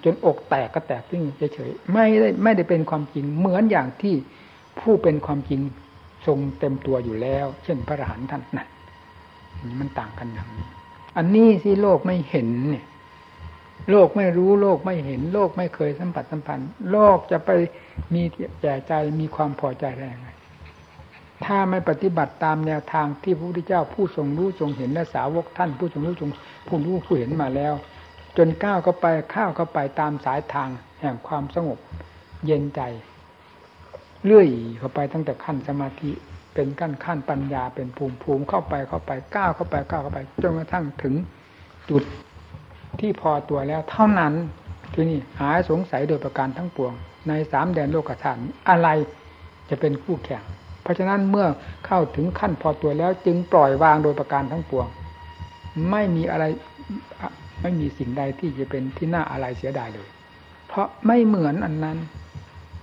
จนอกแตกก็แตกซึ่งเฉยๆไม่ได้ไม่ได้เป็นความจริงเหมือนอย่างที่ผู้เป็นความจริงทรงเต็มตัวอยู่แล้ว เช่นพระอรหันต์ท่านนั่นมันต่างกันอย่างนี้ อันนี้สิโลกไม่เห็นเนี่ย โลกไม่รู้โลกไม่เห็น โลกไม่เคยสัมผัสสัมพันธ์ โลกจะไปมีแก่ใจมีความพอใจได้ยังไง ถ้าไม่ปฏิบัติตามแนวทางที่พระพุทธเจ้าผู้ทรงรู้ทรงเห็นและสาวกท่านผู้ทรงรู้ทรงผู้รู้ผู้เห็นมาแล้ว จนก้าวเข้าไปข้าวเข้าไปตามสายทางแห่งความสงบ เย็นใจ เลื่อยเข้าไปตั้งแต่ขั้นสมาธิเป็นขั้นขั้นปัญญาเป็นภูมิภูมิเข้าไปเข้าไปก้าวเข้าไปก้าวเข้าไปจนกระทั่งถึงจุดที่พอตัวแล้วเท่านั้นที่นี่หายสงสัยโดยประการทั้งปวง ในสามแดนโลกธาตุอะไรจะเป็นคู่แข่ง เพราะฉะนั้นเมื่อเข้าถึงขั้นพอตัวแล้ว จึงปล่อยวางโดยประการทั้งปวง ไม่มีอะไรไม่มีสิ่งใดที่จะเป็นที่น่าอะไรเสียดายเลย เพราะไม่เหมือนอันนั้น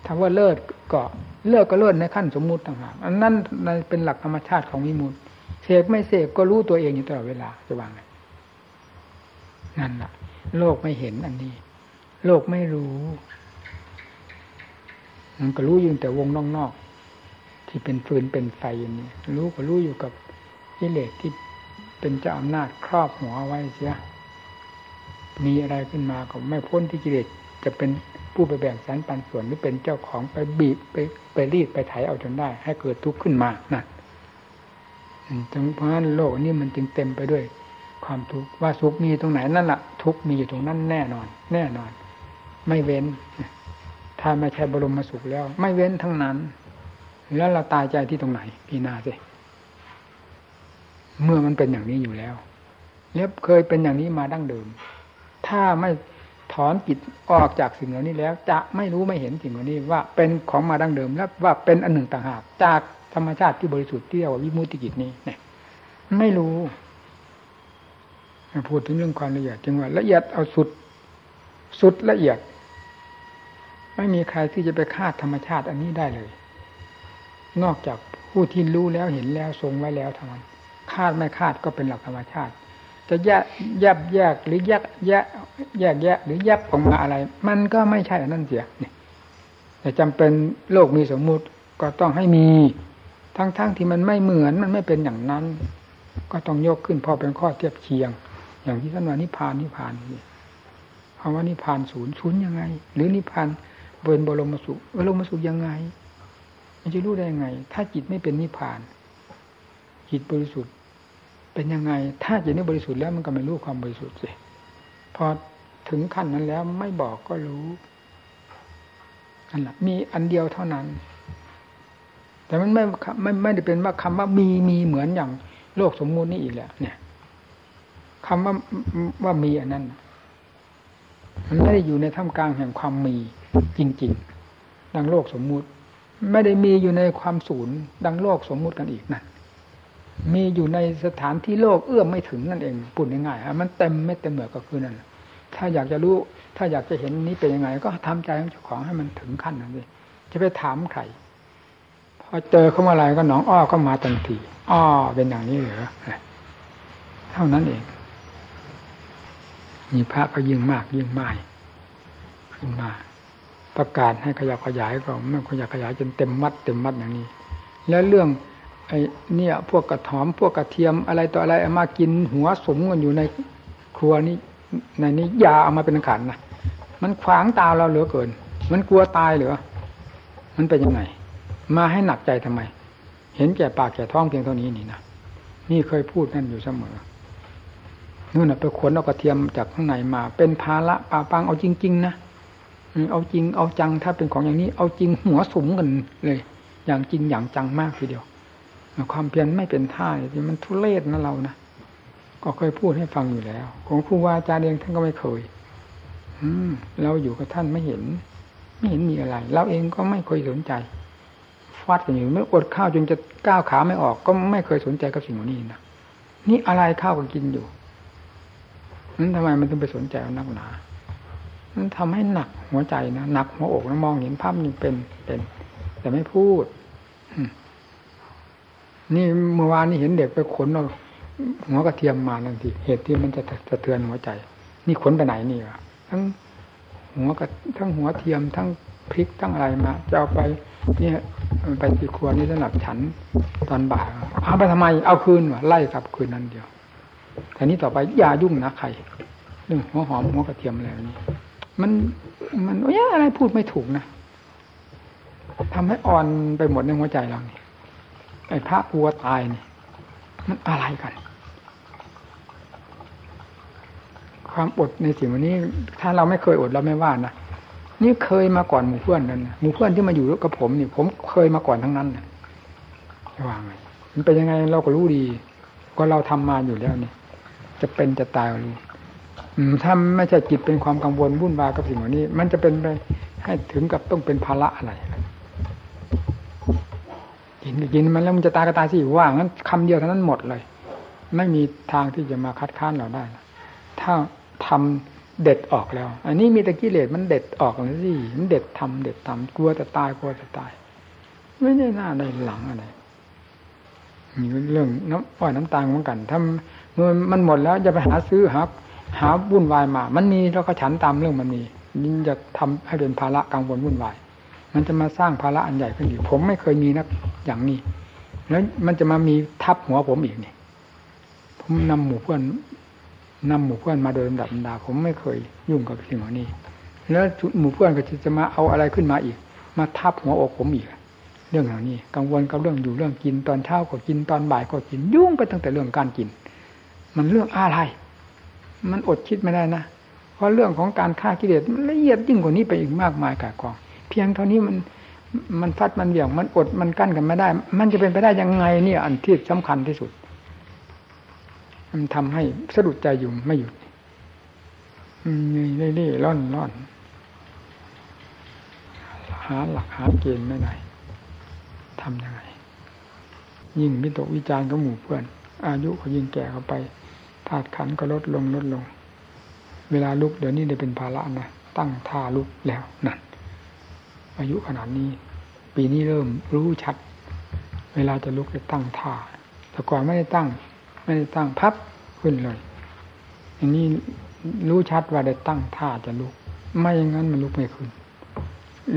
ถ้าว่าเลิศก็เลิกก็เลิศในขั้นสมมุติต่างหากอันนั้นเป็นหลักธรรมชาติของวิมุตเสกไม่เสกก็รู้ตัวเองอยู่ตลอดเวลาจะวางไงนั่นแหละโลกไม่เห็นอันนี้ โลกไม่รู้ มันก็รู้ยู่งแต่วงนอก ที่เป็นฟืนเป็นไฟอย่างนี้รู้ก็รู้อยู่กับกิเลสที่เป็นเจ้าอำนาจครอบหัวไว้เสียมีอะไรขึ้นมาก็ไม่พ้นที่กิเลสจะเป็นผู้ไปแบ่งสรรปันส่วนหรือเป็นเจ้าของไปบีบไปไปรีดไปไถเอาจนได้ ให้เกิดทุกข์ขึ้นมานั่นจึงเพราะฉะนั้นโลกนี้มันจึงเต็มไปด้วย ความทุกข์ว่าสุขมีตรงไหนนั่นแหละทุกข์มีอยู่ตรงนั้นแน่นอน แน่นอน ไม่เว้น ถ้าไม่ใช่บรมมาสุขแล้ว ไม่เว้นทั้งนั้น แล้วเราตายใจที่ตรงไหนพีนาสิเมื่อมันเป็นอย่างนี้อยู่แล้วแล้วเคยเป็นอย่างนี้มาดั้งเดิม ถ้าไม่ถอนจิตออกจากสิ่งเหล่านี้แล้ว จะไม่รู้ไม่เห็นสิ่งเหล่านี้ว่าเป็นของมาดั้งเดิม และว่าเป็นอันหนึ่งต่างหากจากธรรมชาติที่บริสุทธิ์ที่เรียกว่าวิมุตติจิตนี้เนี่ย ไม่รู้พูดถึงเรื่องความละเอียดจึงว่าละเอียดเอาสุดสุดละเอียด ไม่มีใครที่จะไปคาดธรรมชาติอันนี้ได้เลย นอกจากผู้ที่รู้แล้วเห็นแล้วทรงไว้แล้วทำไมคาดไม่คาดก็เป็นหลักธรรมชาติ จะแยกแยบแยกหรือแยกแยกแยกแยะหรือแยบออกมาอะไร มันก็ไม่ใช่นั่นเสียนี่แต่จำเป็นโลกมีสมมุติก็ต้องให้มี ทั้งๆทที่มันไม่เหมือนมันไม่เป็นอย่างนั้น ก็ต้องยกขึ้นพอเป็นข้อเทียบเคียง อย่างที่ท่านว่านิพานนิพานนี่คำว่านิพานศูนย์ศูนย์ยังไง หรือนิพานเบินบรมสุบรมสุยังไง มันจะรู้ได้ยังไง ถ้าจิตไม่เป็นนิพพาน จิตบริสุทธิ์ เป็นยังไง ถ้าจิตนี้บริสุทธิ์แล้วมันก็ไม่รู้ความบริสุทธิ์สิพอถึงขั้นนั้นแล้วไม่บอกก็รู้นั่นแหละมีอันเดียวเท่านั้น แต่มันไม่ไม่ไม่ได้เป็นว่าคำว่ามีมีเหมือนอย่างโลกสมมุตินี่อีกแหละเนี่ยคำว่าว่ามีอันนั้นมันไม่ได้อยู่ในท่ามกลางแห่งความมีจริง ๆ ดังโลกสมมุติ ไม่ได้มีอยู่ในความศูนย์ดังโลกสมมุติกันอีกนั่นมีอยู่ในสถานที่โลกเอื้อมไม่ถึงนั่นเองปุ่นง่ายๆมันเต็มไม่เต็มเหมือก็คือนั่นถ้าอยากจะรู้ ถ้าอยากจะเห็นนี้เป็นยังไง ก็ทำใจของเจ้าของให้มันถึงขั้นนั้นเลยจะไปถามใครพอเจอเข้ามาอะไรก็หนองอ้อก็มาทันทีอ้อเป็นอย่างนี้เหรอเท่านั้นเองมีพระก็ยิ่งมากยิ่งมากขึ้นมา ประกาศให้ขยับขยายก็ไม่ขยับขยายจนเต็มมัดเต็มมัดอย่างนี้ แล้วเรื่องไอ้เนี่ยพวกกระถอมพวกกระเทียมอะไรต่ออะไรเอามากินหัวสมกันอยู่ในครัวนี้ในนี้ยาเอามาเป็นขันนะมันขวางตาเราเหลือเกิน มันกลัวตายเหรือมันเป็นยังไง มาให้หนักใจทำไม เห็นแก่ปากแก่ท้องเพียงเท่านี้นี่นะนี่เคยพูดนั่นอยู่เสมอนู่นน่ะไปขนเอากระเทียมจากข้างในมา เป็นภาระปาปังเอาจริง ๆ นะ เอาจริงเอาจังถ้าเป็นของอย่างนี้ เอาจริงหัวสมกันเลย อย่างจริงอย่างจังมากทีเดียว ความเพียรไม่เป็นท่าที่มันทุเรศนะเรานะก็เคยพูดให้ฟังอยู่แล้ว ของครูวาอาจารย์เองท่านก็ไม่เคย อืมเราอยู่กับท่านไม่เห็น ไม่เห็นมีอะไร เราเองก็ไม่เคยสนใจฟาดกันอยู่เมื่อดข้าวจนจะก้าวขาไม่ออก ก็ไม่เคยสนใจกับสิ่งนี้นะนี่อะไรข้าวก็กินอยู่นั้นทำไมมันต้องไปสนใจนักหนา มันทำให้หนักหัวใจนะหนักหัวอกนะมองเห็นภาพนี่เป็นเป็น แต่ไม่พูดนี่เมื่อวานนี้เห็นเด็กไปขนเอาหัวกระเทียมมานั่นทีเหตุที่มันจะสะเทือนหัวใจ นี่ขนไปไหนนี่วะทั้งหัวกับทั้งหัวเทียมทั้งพริกทั้งอะไรมาจะเอาไปเนี่ยไปที่ครัวนี่สำหรับฉันตอนบ่ายเอาไปทำไมเอาคืนวะไล่กลับคืนนั้นเดียวแต่นี้ต่อไปอย่ายุ่งนะใครเรื่องหัวหอมหัวกระเทียมอะไรนี้ มันมันโอ้ยอะไรพูดไม่ถูกนะทำให้อ่อนไปหมดในหัวใจเราเนี่ยไอ้พระกลัวตายเนี่ยมันอะไรกัน ความอดในสิ่งวันนี้ ถ้าเราไม่เคยอดเราไม่ว่านะนี่เคยมาก่อนหมู่เพื่อนกันนะหมู่เพื่อนที่มาอยู่กับผมนี่ ผมเคยมาก่อนทั้งนั้นนะว่าไงมันเป็นยังไงเราก็รู้ดี ก็เราทำมาอยู่แล้วนี่จะเป็นจะตายรู้ ถ้าไม่ใช่จิตเป็นความกังวลวุ่นวายกับสิ่งเหล่านี้ มันจะเป็นไปให้ถึงกับต้องเป็นภาระอะไรกินกินมันแล้วมันจะตายก็ตายสิว่างั้นคำเดียวเท่านั้นหมดเลย ไม่มีทางที่จะมาคัดค้านเราได้ถ้าทำเด็ดออกแล้ว อันนี้มีตะกิเลสมันเด็ดออกเลยสิมันเด็ดทำเด็ดทำกลัวจะตายกลัวจะตาย ไม่ได้หน้าได้หลังอะไรมีเรื่องน้ำอ้อยน้ำตาลเหมือนกัน ถ้ามันหมดแล้วจะไปหาซื้อหา หาวุ่นวายมา มันมีเราก็ฉันตามเรื่องมันมียิ่งจะทำให้เป็นภาระกังวลวุ่นวาย มันจะมาสร้างภาระอันใหญ่ขึ้นอีกผมไม่เคยมีนักอย่างนี้ แล้วมันจะมามีทับหัวผมอีกนี่ผมนำหมู่เพื่อนนำหมู่เพื่อนมาโดยลำดับดา ผมไม่เคยยุ่งกับสิ่งเหล่านี้ แล้วหมู่เพื่อนก็จะมาเอาอะไรขึ้นมาอีก มาทับหัวอกผมอีกเรื่องเหล่านี้ กังวลกับเรื่องอยู่เรื่องกินตอนเช้าก็กินตอนบ่ายก็กินยุ่งไปตั้งแต่เรื่องการกิน มันเรื่องอะไร มันอดคิดไม่ได้นะ เพราะเรื่องของการฆ่ากิเลสมันละเอียดยิ่งกว่านี้ไปอีกมากมายกายกอง เพียงเท่านี้มันมันฟัดมันเหวี่ยงมันอดมันกั้นกันไม่ได้ มันจะเป็นไปได้ยังไงเนี่ย อันที่สำคัญที่สุด มันทำให้สะดุดใจอยู่ไม่หยุดนี่เร่ๆร่อนร่อนหาหลักหาเกณฑ์ไม่ได้ทำยังไง ยิ่งมิตกวิจารณ์กับหมู่เพื่อน อายุก็ยิ่งแก่เข้าไป ธาตุขันก็ลดลงลดลง เวลาลุกเดี๋ยวนี้ได้เป็นภาระนะตั้งท่าลุกแล้วนั่นอายุขนาดนี้ ปีนี้เริ่มรู้ชัด เวลาจะลุกจะตั้งท่าแต่ก่อนไม่ได้ตั้ง ไม่ได้ตั้งพับขึ้นเลยอย่างนี้รู้ชัดว่าได้ตั้งท่าจะลุก ไม่อย่างนั้นมันลุกไม่ขึ้น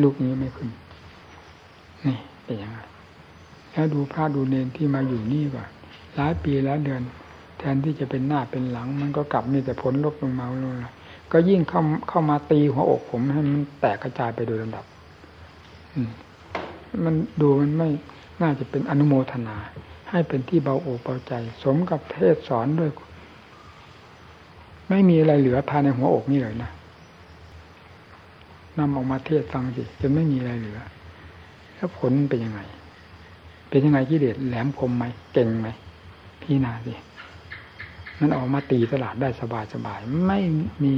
ลุกนี้ไม่ขึ้น นี่เป็นยังไงแล้วดูพระดูเนนที่มาอยู่นี่ก่อนหลายปีแล้วเดือน ทนที่จะเป็นหน้าเป็นหลัง มันก็กลับมีแต่ผลลบลงมาลงก็ยิ่งเข้าเข้ามาตีหัวอกผมให้มันแตกกระจายไปโดยลำดับมันดูมันไม่น่าจะเป็นอนุโมทนา ให้เป็นที่เบาอกเบาใจ สมกับเทศสอนด้วย ไม่มีอะไรเหลือภายในหัวอกนี่เลยนะนำออกมาเทศฟังสิจนไม่มีอะไรเหลือ แล้วผลเป็นยังไง เป็นยังไงกิเลสแหลมคมไหมเก่งไหมพี่นาสิ มันออกมาตีตลาดได้สบายสบายไม่มี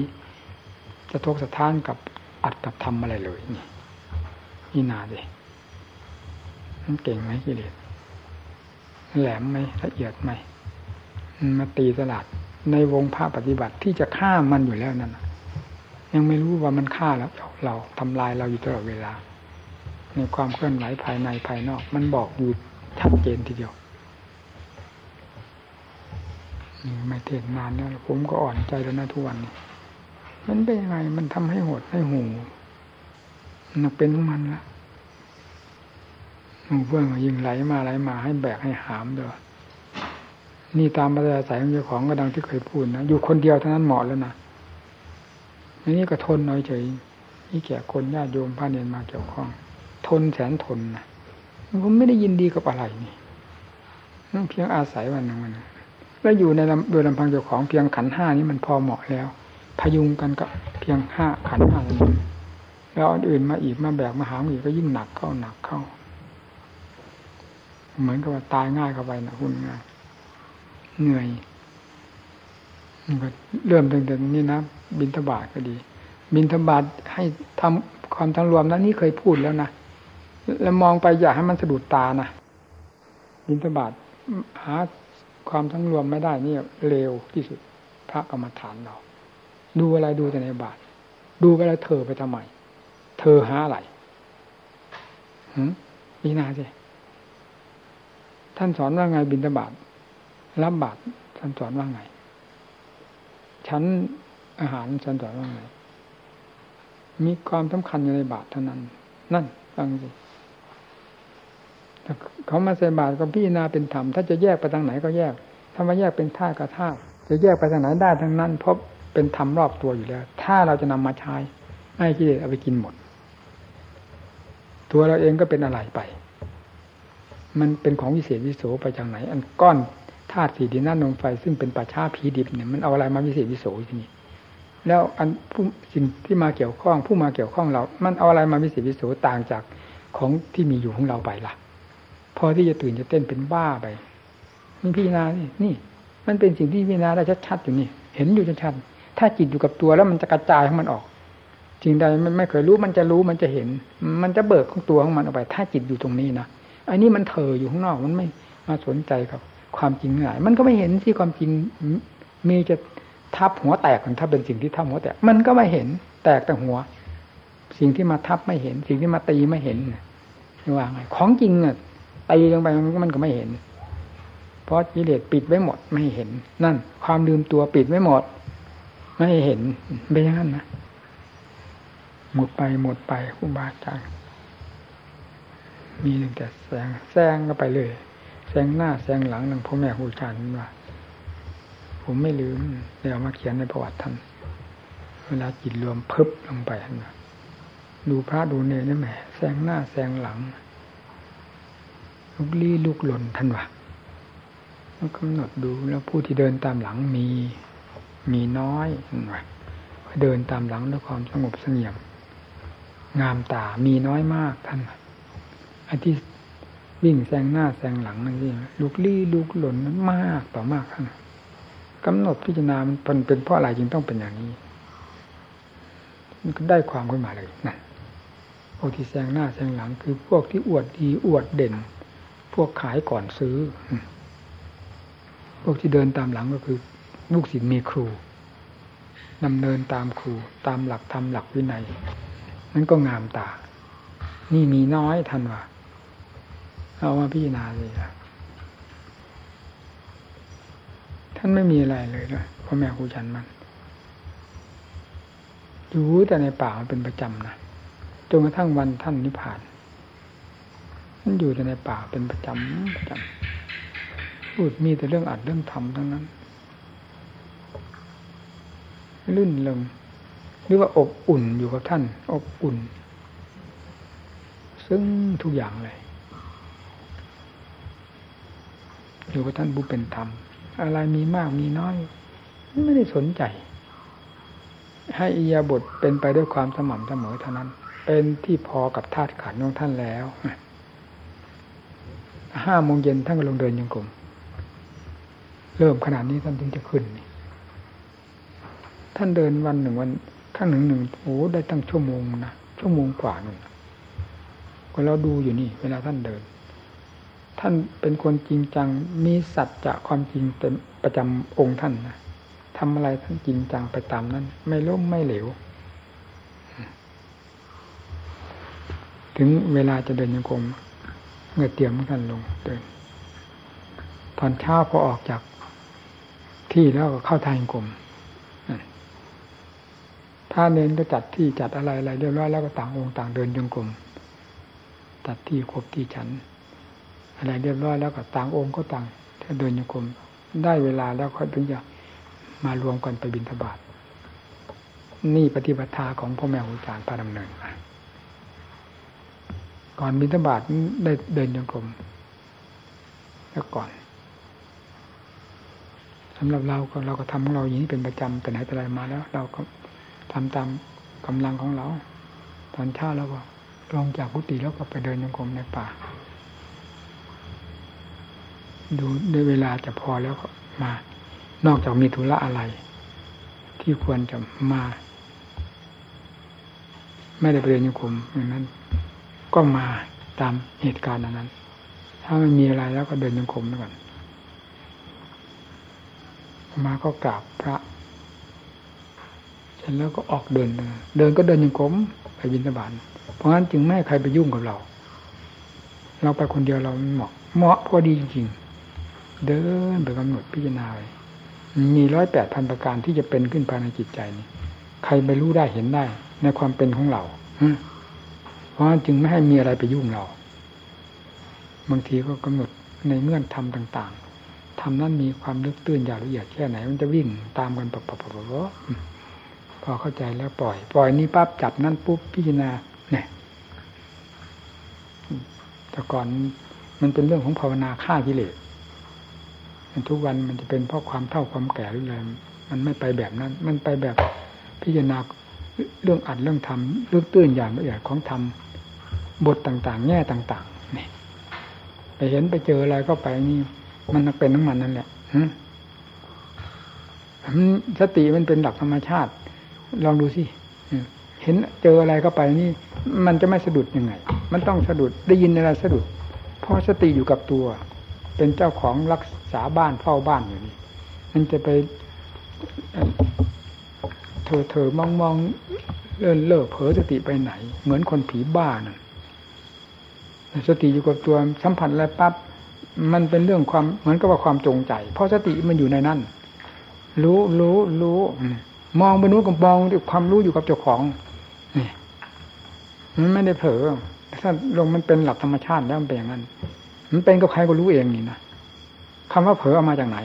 สะทกสะท้านกับอัดกับทำอะไรเลยนี่พี่นาสิมันเก่งไหมกิเลสแหลมไหมละเอียดไหมมาตีตลาดในวงภาพปฏิบัติที่จะฆ่ามันอยู่แล้วนั่นยังไม่รู้ว่ามันฆ่าแล้วเราทำลายเราอยู่ตลอดเวลา ในความเคลื่อนไหวภายในภายนอก มันบอกอยู่ชัดเจนทีเดียว ไม่เทศนานแล้วผมก็อ่อนใจแล้วนะทุกวันนี้มันเป็นยังไงมันทำให้หดให้หูมันเป็นของมันละหมู่เพื่อนยิงไหลมาไหลมาให้แบกให้หามเด้อนี่ตามปัจจัยของเจ้าของก็ดังที่เคยพูดนะอยู่คนเดียวเท่านั้นเหมาะแล้วนะอันนี้ก็ทนน้อยเฉยนี่แก่คนญาติโยมพระเนรมาเกี่ยวข้อง ทนแสนทนนะผมไม่ได้ยินดีกับอะไรนี่เพียงอาศัยวันหนึ่งวันนึง แล้วอยู่ในโดยลำพังเจ้าของเพียงขันห้านี้มันพอเหมาะแล้ว พยุงกันกับเพียงห้าขันห้าแล้วอันอื่นมาอีกมาแบกมาหามอีกก็ยิ่งหนักเข้าหนักเข้า เหมือนกับว่าตายง่ายเข้าไปนะคุณง่ายเหนื่อยเริ่มตั้งแต่นี้นะบินทบาทก็ดี บินทบาทให้ทำความทั้งรวมนั้นนี่เคยพูดแล้วนะแล้วมองไปอย่าให้มันสะดุดตานะบินทบาทหา ความทั้งรวมไม่ได้นี่เร็วที่สุด พระกรรมฐานเรา ดูอะไรดูแต่ในบาท ดูอะไรเธอไปทำไม เธอหาอะไรหืมพีนาสิท่านสอนว่าไงบินตบาทรับบาทท่านสอนว่าไง ฉันอาหารท่านสอนว่าไง มีความสำคัญอยู่ในบาทเท่านั้น นั่นฟังสิ เขามาใส่บาตรก็พิจารณาเป็นธรรมถ้าจะแยกไปทางไหนก็แยกถ้ามาแยกเป็นท่ากับท่าจะแยกไปทางไหนได้ทั้งนั้น เพราะเป็นธรรมรอบตัวอยู่แล้ว ถ้าเราจะนำมาใช้ให้กิเลสเอาไปกินหมด ตัวเราเองก็เป็นอะไรไป มันเป็นของวิเศษวิโสไปจากไหน อันก้อนธาตุสีดินน้ำลมไฟ ซึ่งเป็นป่าช้าผีดิบเนี่ยมันเอาอะไรมาวิเศษวิโสที่นี่แล้วอันผู้สิ่งที่มาเกี่ยวข้อง ผู้มาเกี่ยวข้องเรา มันเอาอะไรมาวิเศษวิโสต่างจากของที่มีอยู่ของเราไปล่ะ พอที่จะตื่นจะเต้นเป็นบ้าไปมันพิจารณานี่นี่ มันเป็นสิ่งที่พิจารณาได้ชัดๆอยู่นี่ เห็นอยู่ชัดๆถ้าจิตอยู่กับตัวแล้วมันจะกระจายให้มันออกสิ่งใดมันไม่เคยรู้มันจะรู้มันจะเห็น มันจะเบิกของตัวของมันออกไป ถ้าจิตอยู่ตรงนี้นะอันนี้มันเถออยู่ข้างนอกมันไม่มาสนใจกับ ความจริงไหนมันก็ไม่เห็นที่ความจริงมีจะทับหัวแตกถ้าเป็นสิ่งที่ทับหัวแตกมันก็ไม่เห็นแตกแต่หัว สิ่งที่มาทับไม่เห็น สิ่งที่มาตีไม่เห็นว่าไงของจริงอะ ตีลงไปมันก็ไม่เห็น เพราะกิเลสปิดไว้หมดไม่เห็น นั่น ความลืมตัวปิดไว้หมด ไม่เห็นเป็นอย่างนั้นนะหมดไปหมดไปครูบาอาจารย์มีหนึ่งแต่แสงแซงก็ไปเลยแซงหน้าแซงหลังหนึ่งพ่อแม่ครูอาจารย์ว่าผมไม่ลืมเดี๋ยวมาเขียนในประวัติท่านเวลาจิตรวมพึบลงไปนะดูพระดูเนรนี่แหมแซงหน้าแซงหลัง ลุกลี้ลุกหล่นท่านวะต้องกำหนดดูแล้วผู้ที่เดินตามหลังมีมีน้อยท่านวะเดินตามหลังด้วยความสงบเสงี่ยม งามตามีน้อยมากท่านไอ้ที่วิ่งแซงหน้าแซงหลังนั่นเองลุกลี้ลุกหล่นนั้นมากต่อมากท่านกำหนดพิจารณามันเป็นเพราะอะไรจึงต้องเป็นอย่างนี้มันก็ได้ความขึ้นมาเลยนั่นพวกที่แซงหน้าแซงหลังคือพวกที่อวดดีอวดเด่น พวกขายก่อนซื้อ พวกที่เดินตามหลังก็คือ ลูกศิษย์มีครูดำเนินตามครูตามหลักธรรมหลักวินัยนั่นก็งามตา นี่มีน้อยทันว่าเอามาพิจารณาเลยนะท่านไม่มีอะไรเลยนะพ่อแม่ครูชันมันอยู่แต่ในป่ามันเป็นประจำนะจนกระทั่งวันท่านนิพพาน ท่นอยู่แต่ในป่าเป็นประจำประจำพูดมีแต่เรื่องอัดเรื่องทำทั้งนั้นลื่นลมหรือว่าอบอุ่นอยู่กับท่าน อบอุ่น ซึ่งทุกอย่างเลยอยู่กับท่านผู้เป็นธรรม อะไรมีมากมีน้อย ไม่ได้สนใจ ให้อียาบทเป็นไปด้วยความสม่ำเสมอเท่านั้น เป็นที่พอกับธาตุขันของท่านแล้ว ห้าโมงเย็นท่านก็ลงเดินยังกลมเริ่มขนาดนี้ท่านถึงจะขึ้น ท่านเดินวันหนึ่งวันข้างหนึ่งหนึ่งโอ้ได้ตั้งชั่วโมงนะชั่วโมงกว่านึ่งก็เราดูอยู่นี่ เวลาท่านเดิน ท่านเป็นคนจริงจังมีสัจจะความจริงเต็มประจำองค์ท่านนะทำอะไรท่านจริงจังไปตามนั้น ไม่ล้มไม่เหลว ถึงเวลาจะเดินยังกรม เมื่อเตรียมกันลงเดินตอนเช้าพอออกจากที่แล้วก็เข้าทางกรมถ้าเน้นก็จัดที่จัดอะไรอะไรเรียบร้อยแล้วก็ต่างองค์ต่างเดินจงกรมจัดที่ครบที่ฉัน อะไรเรียบร้อยแล้วก็ต่างองค์ก็ต่างถ้าเดินจงกรมได้เวลาแล้วค่อยถึงจะมารวมกันไปบิณฑบาตนี่ปฏิบัติของพ่อแม่ครูอาจารย์พาดำเนินมา ก่อนบิณฑบาตได้เดินจงกรมแล้วก่อนสำหรับเราก็เราก็ทำของเราอย่างนี้เป็นประจำแต่ไหนแต่ไรมาแล้ว เราก็ทำตามกำลังของเรา ตอนเช้าแล้วก็ลงจากกุฏิแล้วก็ไปเดินยงกรมในป่า ดูในเวลาจะพอแล้วก็มา นอกจากมีธุระอะไร ที่ควรจะมา ไม่ได้ไปเดินยงกรมอย่างนั้น ก็มาตามเหตุการณ์นั้น ถ้าไม่มีอะไรแล้วก็เดินยงกรมก่อน มาก็กราบพระร็จแล้วก็ออกเดิน เดินก็เดินยังกลมไปบินตบานเพราะงั้นจึงไม่ให้ใครไปยุ่งกับเรา เราไปคนเดียวเราเหมาะ เหมาะพอดีจริงๆ เดินไปกำหนดพิจารณามีร้อยแปดพันประการที่จะเป็นขึ้นภายในจิตใจนี่ใครไปรู้ได้เห็นได้ ในความเป็นของเรา เพราะจึงไม่ให้มีอะไรไปยุ่งเรา บางทีก็กำหนดในเงื่อนธรรมต่าง ๆธรรมนั้นมีความลึกตื้นอย่างละเอียดแค่ไหน มันจะวิ่งตามกันปะปะปะปะพอเข้าใจแล้วปล่อย ปล่อยนี่ปั๊บจับนั่นปุ๊บพิจารณาเนี่ยแต่ก่อนมันเป็นเรื่องของภาวนาฆ่ากิเลสทุกวันมันจะเป็นเพราะความเท่าความแก่หรืออะไรมันไม่ไปแบบนั้น มันไปแบบพิจารณา เรื่องอัดเรื่องทำเรื่องตื้นอย่างละเอียดของธรรมบทต่างๆ แง่ต่างๆนี่ไปเห็นไปเจออะไรก็ไปนี่ มันเป็นน้ำมันนั่นแหละสติมันเป็นหลักธรรมชาติ ลองดูสิเห็นเจออะไรก็ไปนี่ มันจะไม่สะดุดยังไง มันต้องสะดุดได้ยินอะไรสะดุดเพราะสติอยู่กับตัว เป็นเจ้าของรักษาบ้านเฝ้าบ้านอยู่นี่มันจะไป เธอเธอมองมองเลื่อนเลิกเผลอสติไปไหน เหมือนคนผีบ้าน่ะสติอยู่กับตัวสัมผัสอะไรปั๊บมันเป็นเรื่องความเหมือนกับว่าความจงใจ เพราะสติมันอยู่ในนั้นรู้รู้รู้มองไปนู้นกับมองความรู้อยู่กับเจ้าของนี่มันไม่ได้เผลอถ้าลงมันเป็นหลักธรรมชาติแล้วมันเป็นอย่างนั้น มันเป็นกับใครก็รู้เองนี่นะคำว่าเผลอเอามาจากไหน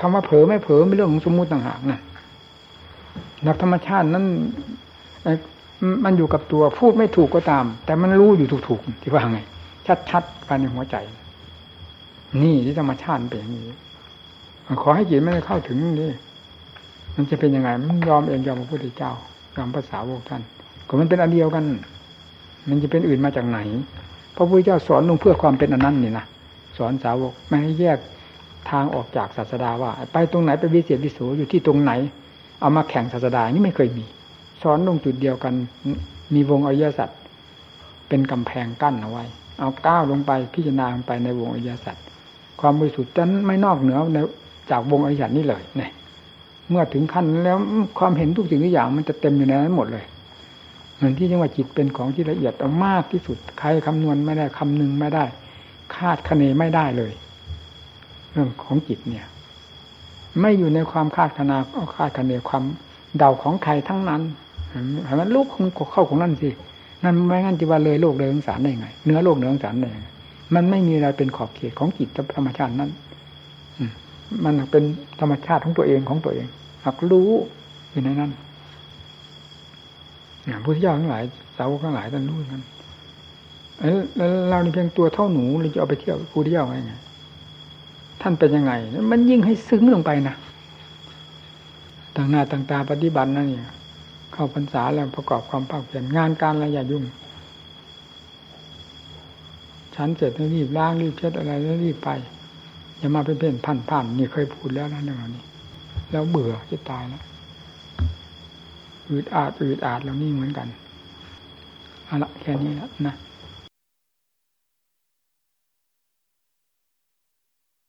คำว่าเผลอไม่เผลอเป็นเรื่องของสมมุติต่างหากนะ หลักธรรมชาตินั้นมันอยู่กับตัวพูดไม่ถูกก็ตาม แต่มันรู้อยู่ถูกๆที่ว่าไง ชัดๆภายในหัวใจ นี่ที่ธรรมชาติเป็นอย่างนี้ขอให้จิตไม่ได้เข้าถึงนี่มันจะเป็นยังไงมันยอมเองยอมพระพุทธเจ้ายอมภาษาพวกท่านก็มันเป็นอันเดียวกัน มันจะเป็นอื่นมาจากไหนพระพุทธเจ้าสอนลงเพื่อความเป็นอนนั้นนี่นะสอนสาวกไม่ให้แยกทางออกจากศาสดาว่า ไปตรงไหนไปวิเศษวิโสอยู่ที่ตรงไหน เอามาแข่งศาสดานี่ไม่เคยมี สอนลงจุดเดียวกัน มีวงอริยสัจเป็นกำแพงกั้นเอาไว้ เอาก้าวลงไปพิจารณาลงไปในวงอริยสัจความบริสุทธิ์นั้นไม่นอกเหนือจากวงอริยสัจนี่เลยเนี่ยเมื่อถึงขั้นแล้วความเห็นทุกสิ่งทุกอย่างมันจะเต็มอยู่ในนั้นหมดเลยเหมือนที่จังว่าจิตเป็นของที่ละเอียดมากที่สุดใครคำนวณไม่ได้คำนึงไม่ได้ คาดคะเนไม่ได้เลย เรื่องของจิตเนี่ย ไม่อยู่ในความคาดคะนาคาดคะเนความเดาของใครทั้งนั้นเห็นไหมลูกของเข้าของนั่นสินั่นไม่งั้นจะว่าเลยโลกเลยองศารได้ไงเนื้อโลกเนื้อองศารได้ไงมันไม่มีอะไรเป็นขอบเขตของจิตธรรมชาตินั้นมันเป็นธรรมชาติของตัวเองของตัวเองหักรู้อยู่ในนั้นอย่างพุทธเจ้าทั้งหลายสาวกทั้งหลายท่านรู้กันแล้วเราเนี่เพียงตัวเท่าหนูเราจะเอาไปเที่ยวพุทธเจ้าไง ท่านเป็นยังไง มันยิ่งให้ซึ้งลงไปนะต่างหน้าต่างตาปฏิบัตินั่นเนี่ยเข้าพรรษาแล้วประกอบความภาคเพียรงานการอะไรอย่ายุ่งฉันเสร็จแล้วรีบล้างรีบเช็ดอะไรแล้วรีบไป อย่ามาเป็นเพ่นพันผ่านนี่เคยพูดแล้วนะเรื่องนี้ แล้วเบื่อจะตายแล้วอืดอาดอืดอาดแล้วนี่เหมือนกันเอาละแค่นี้แล้วนะ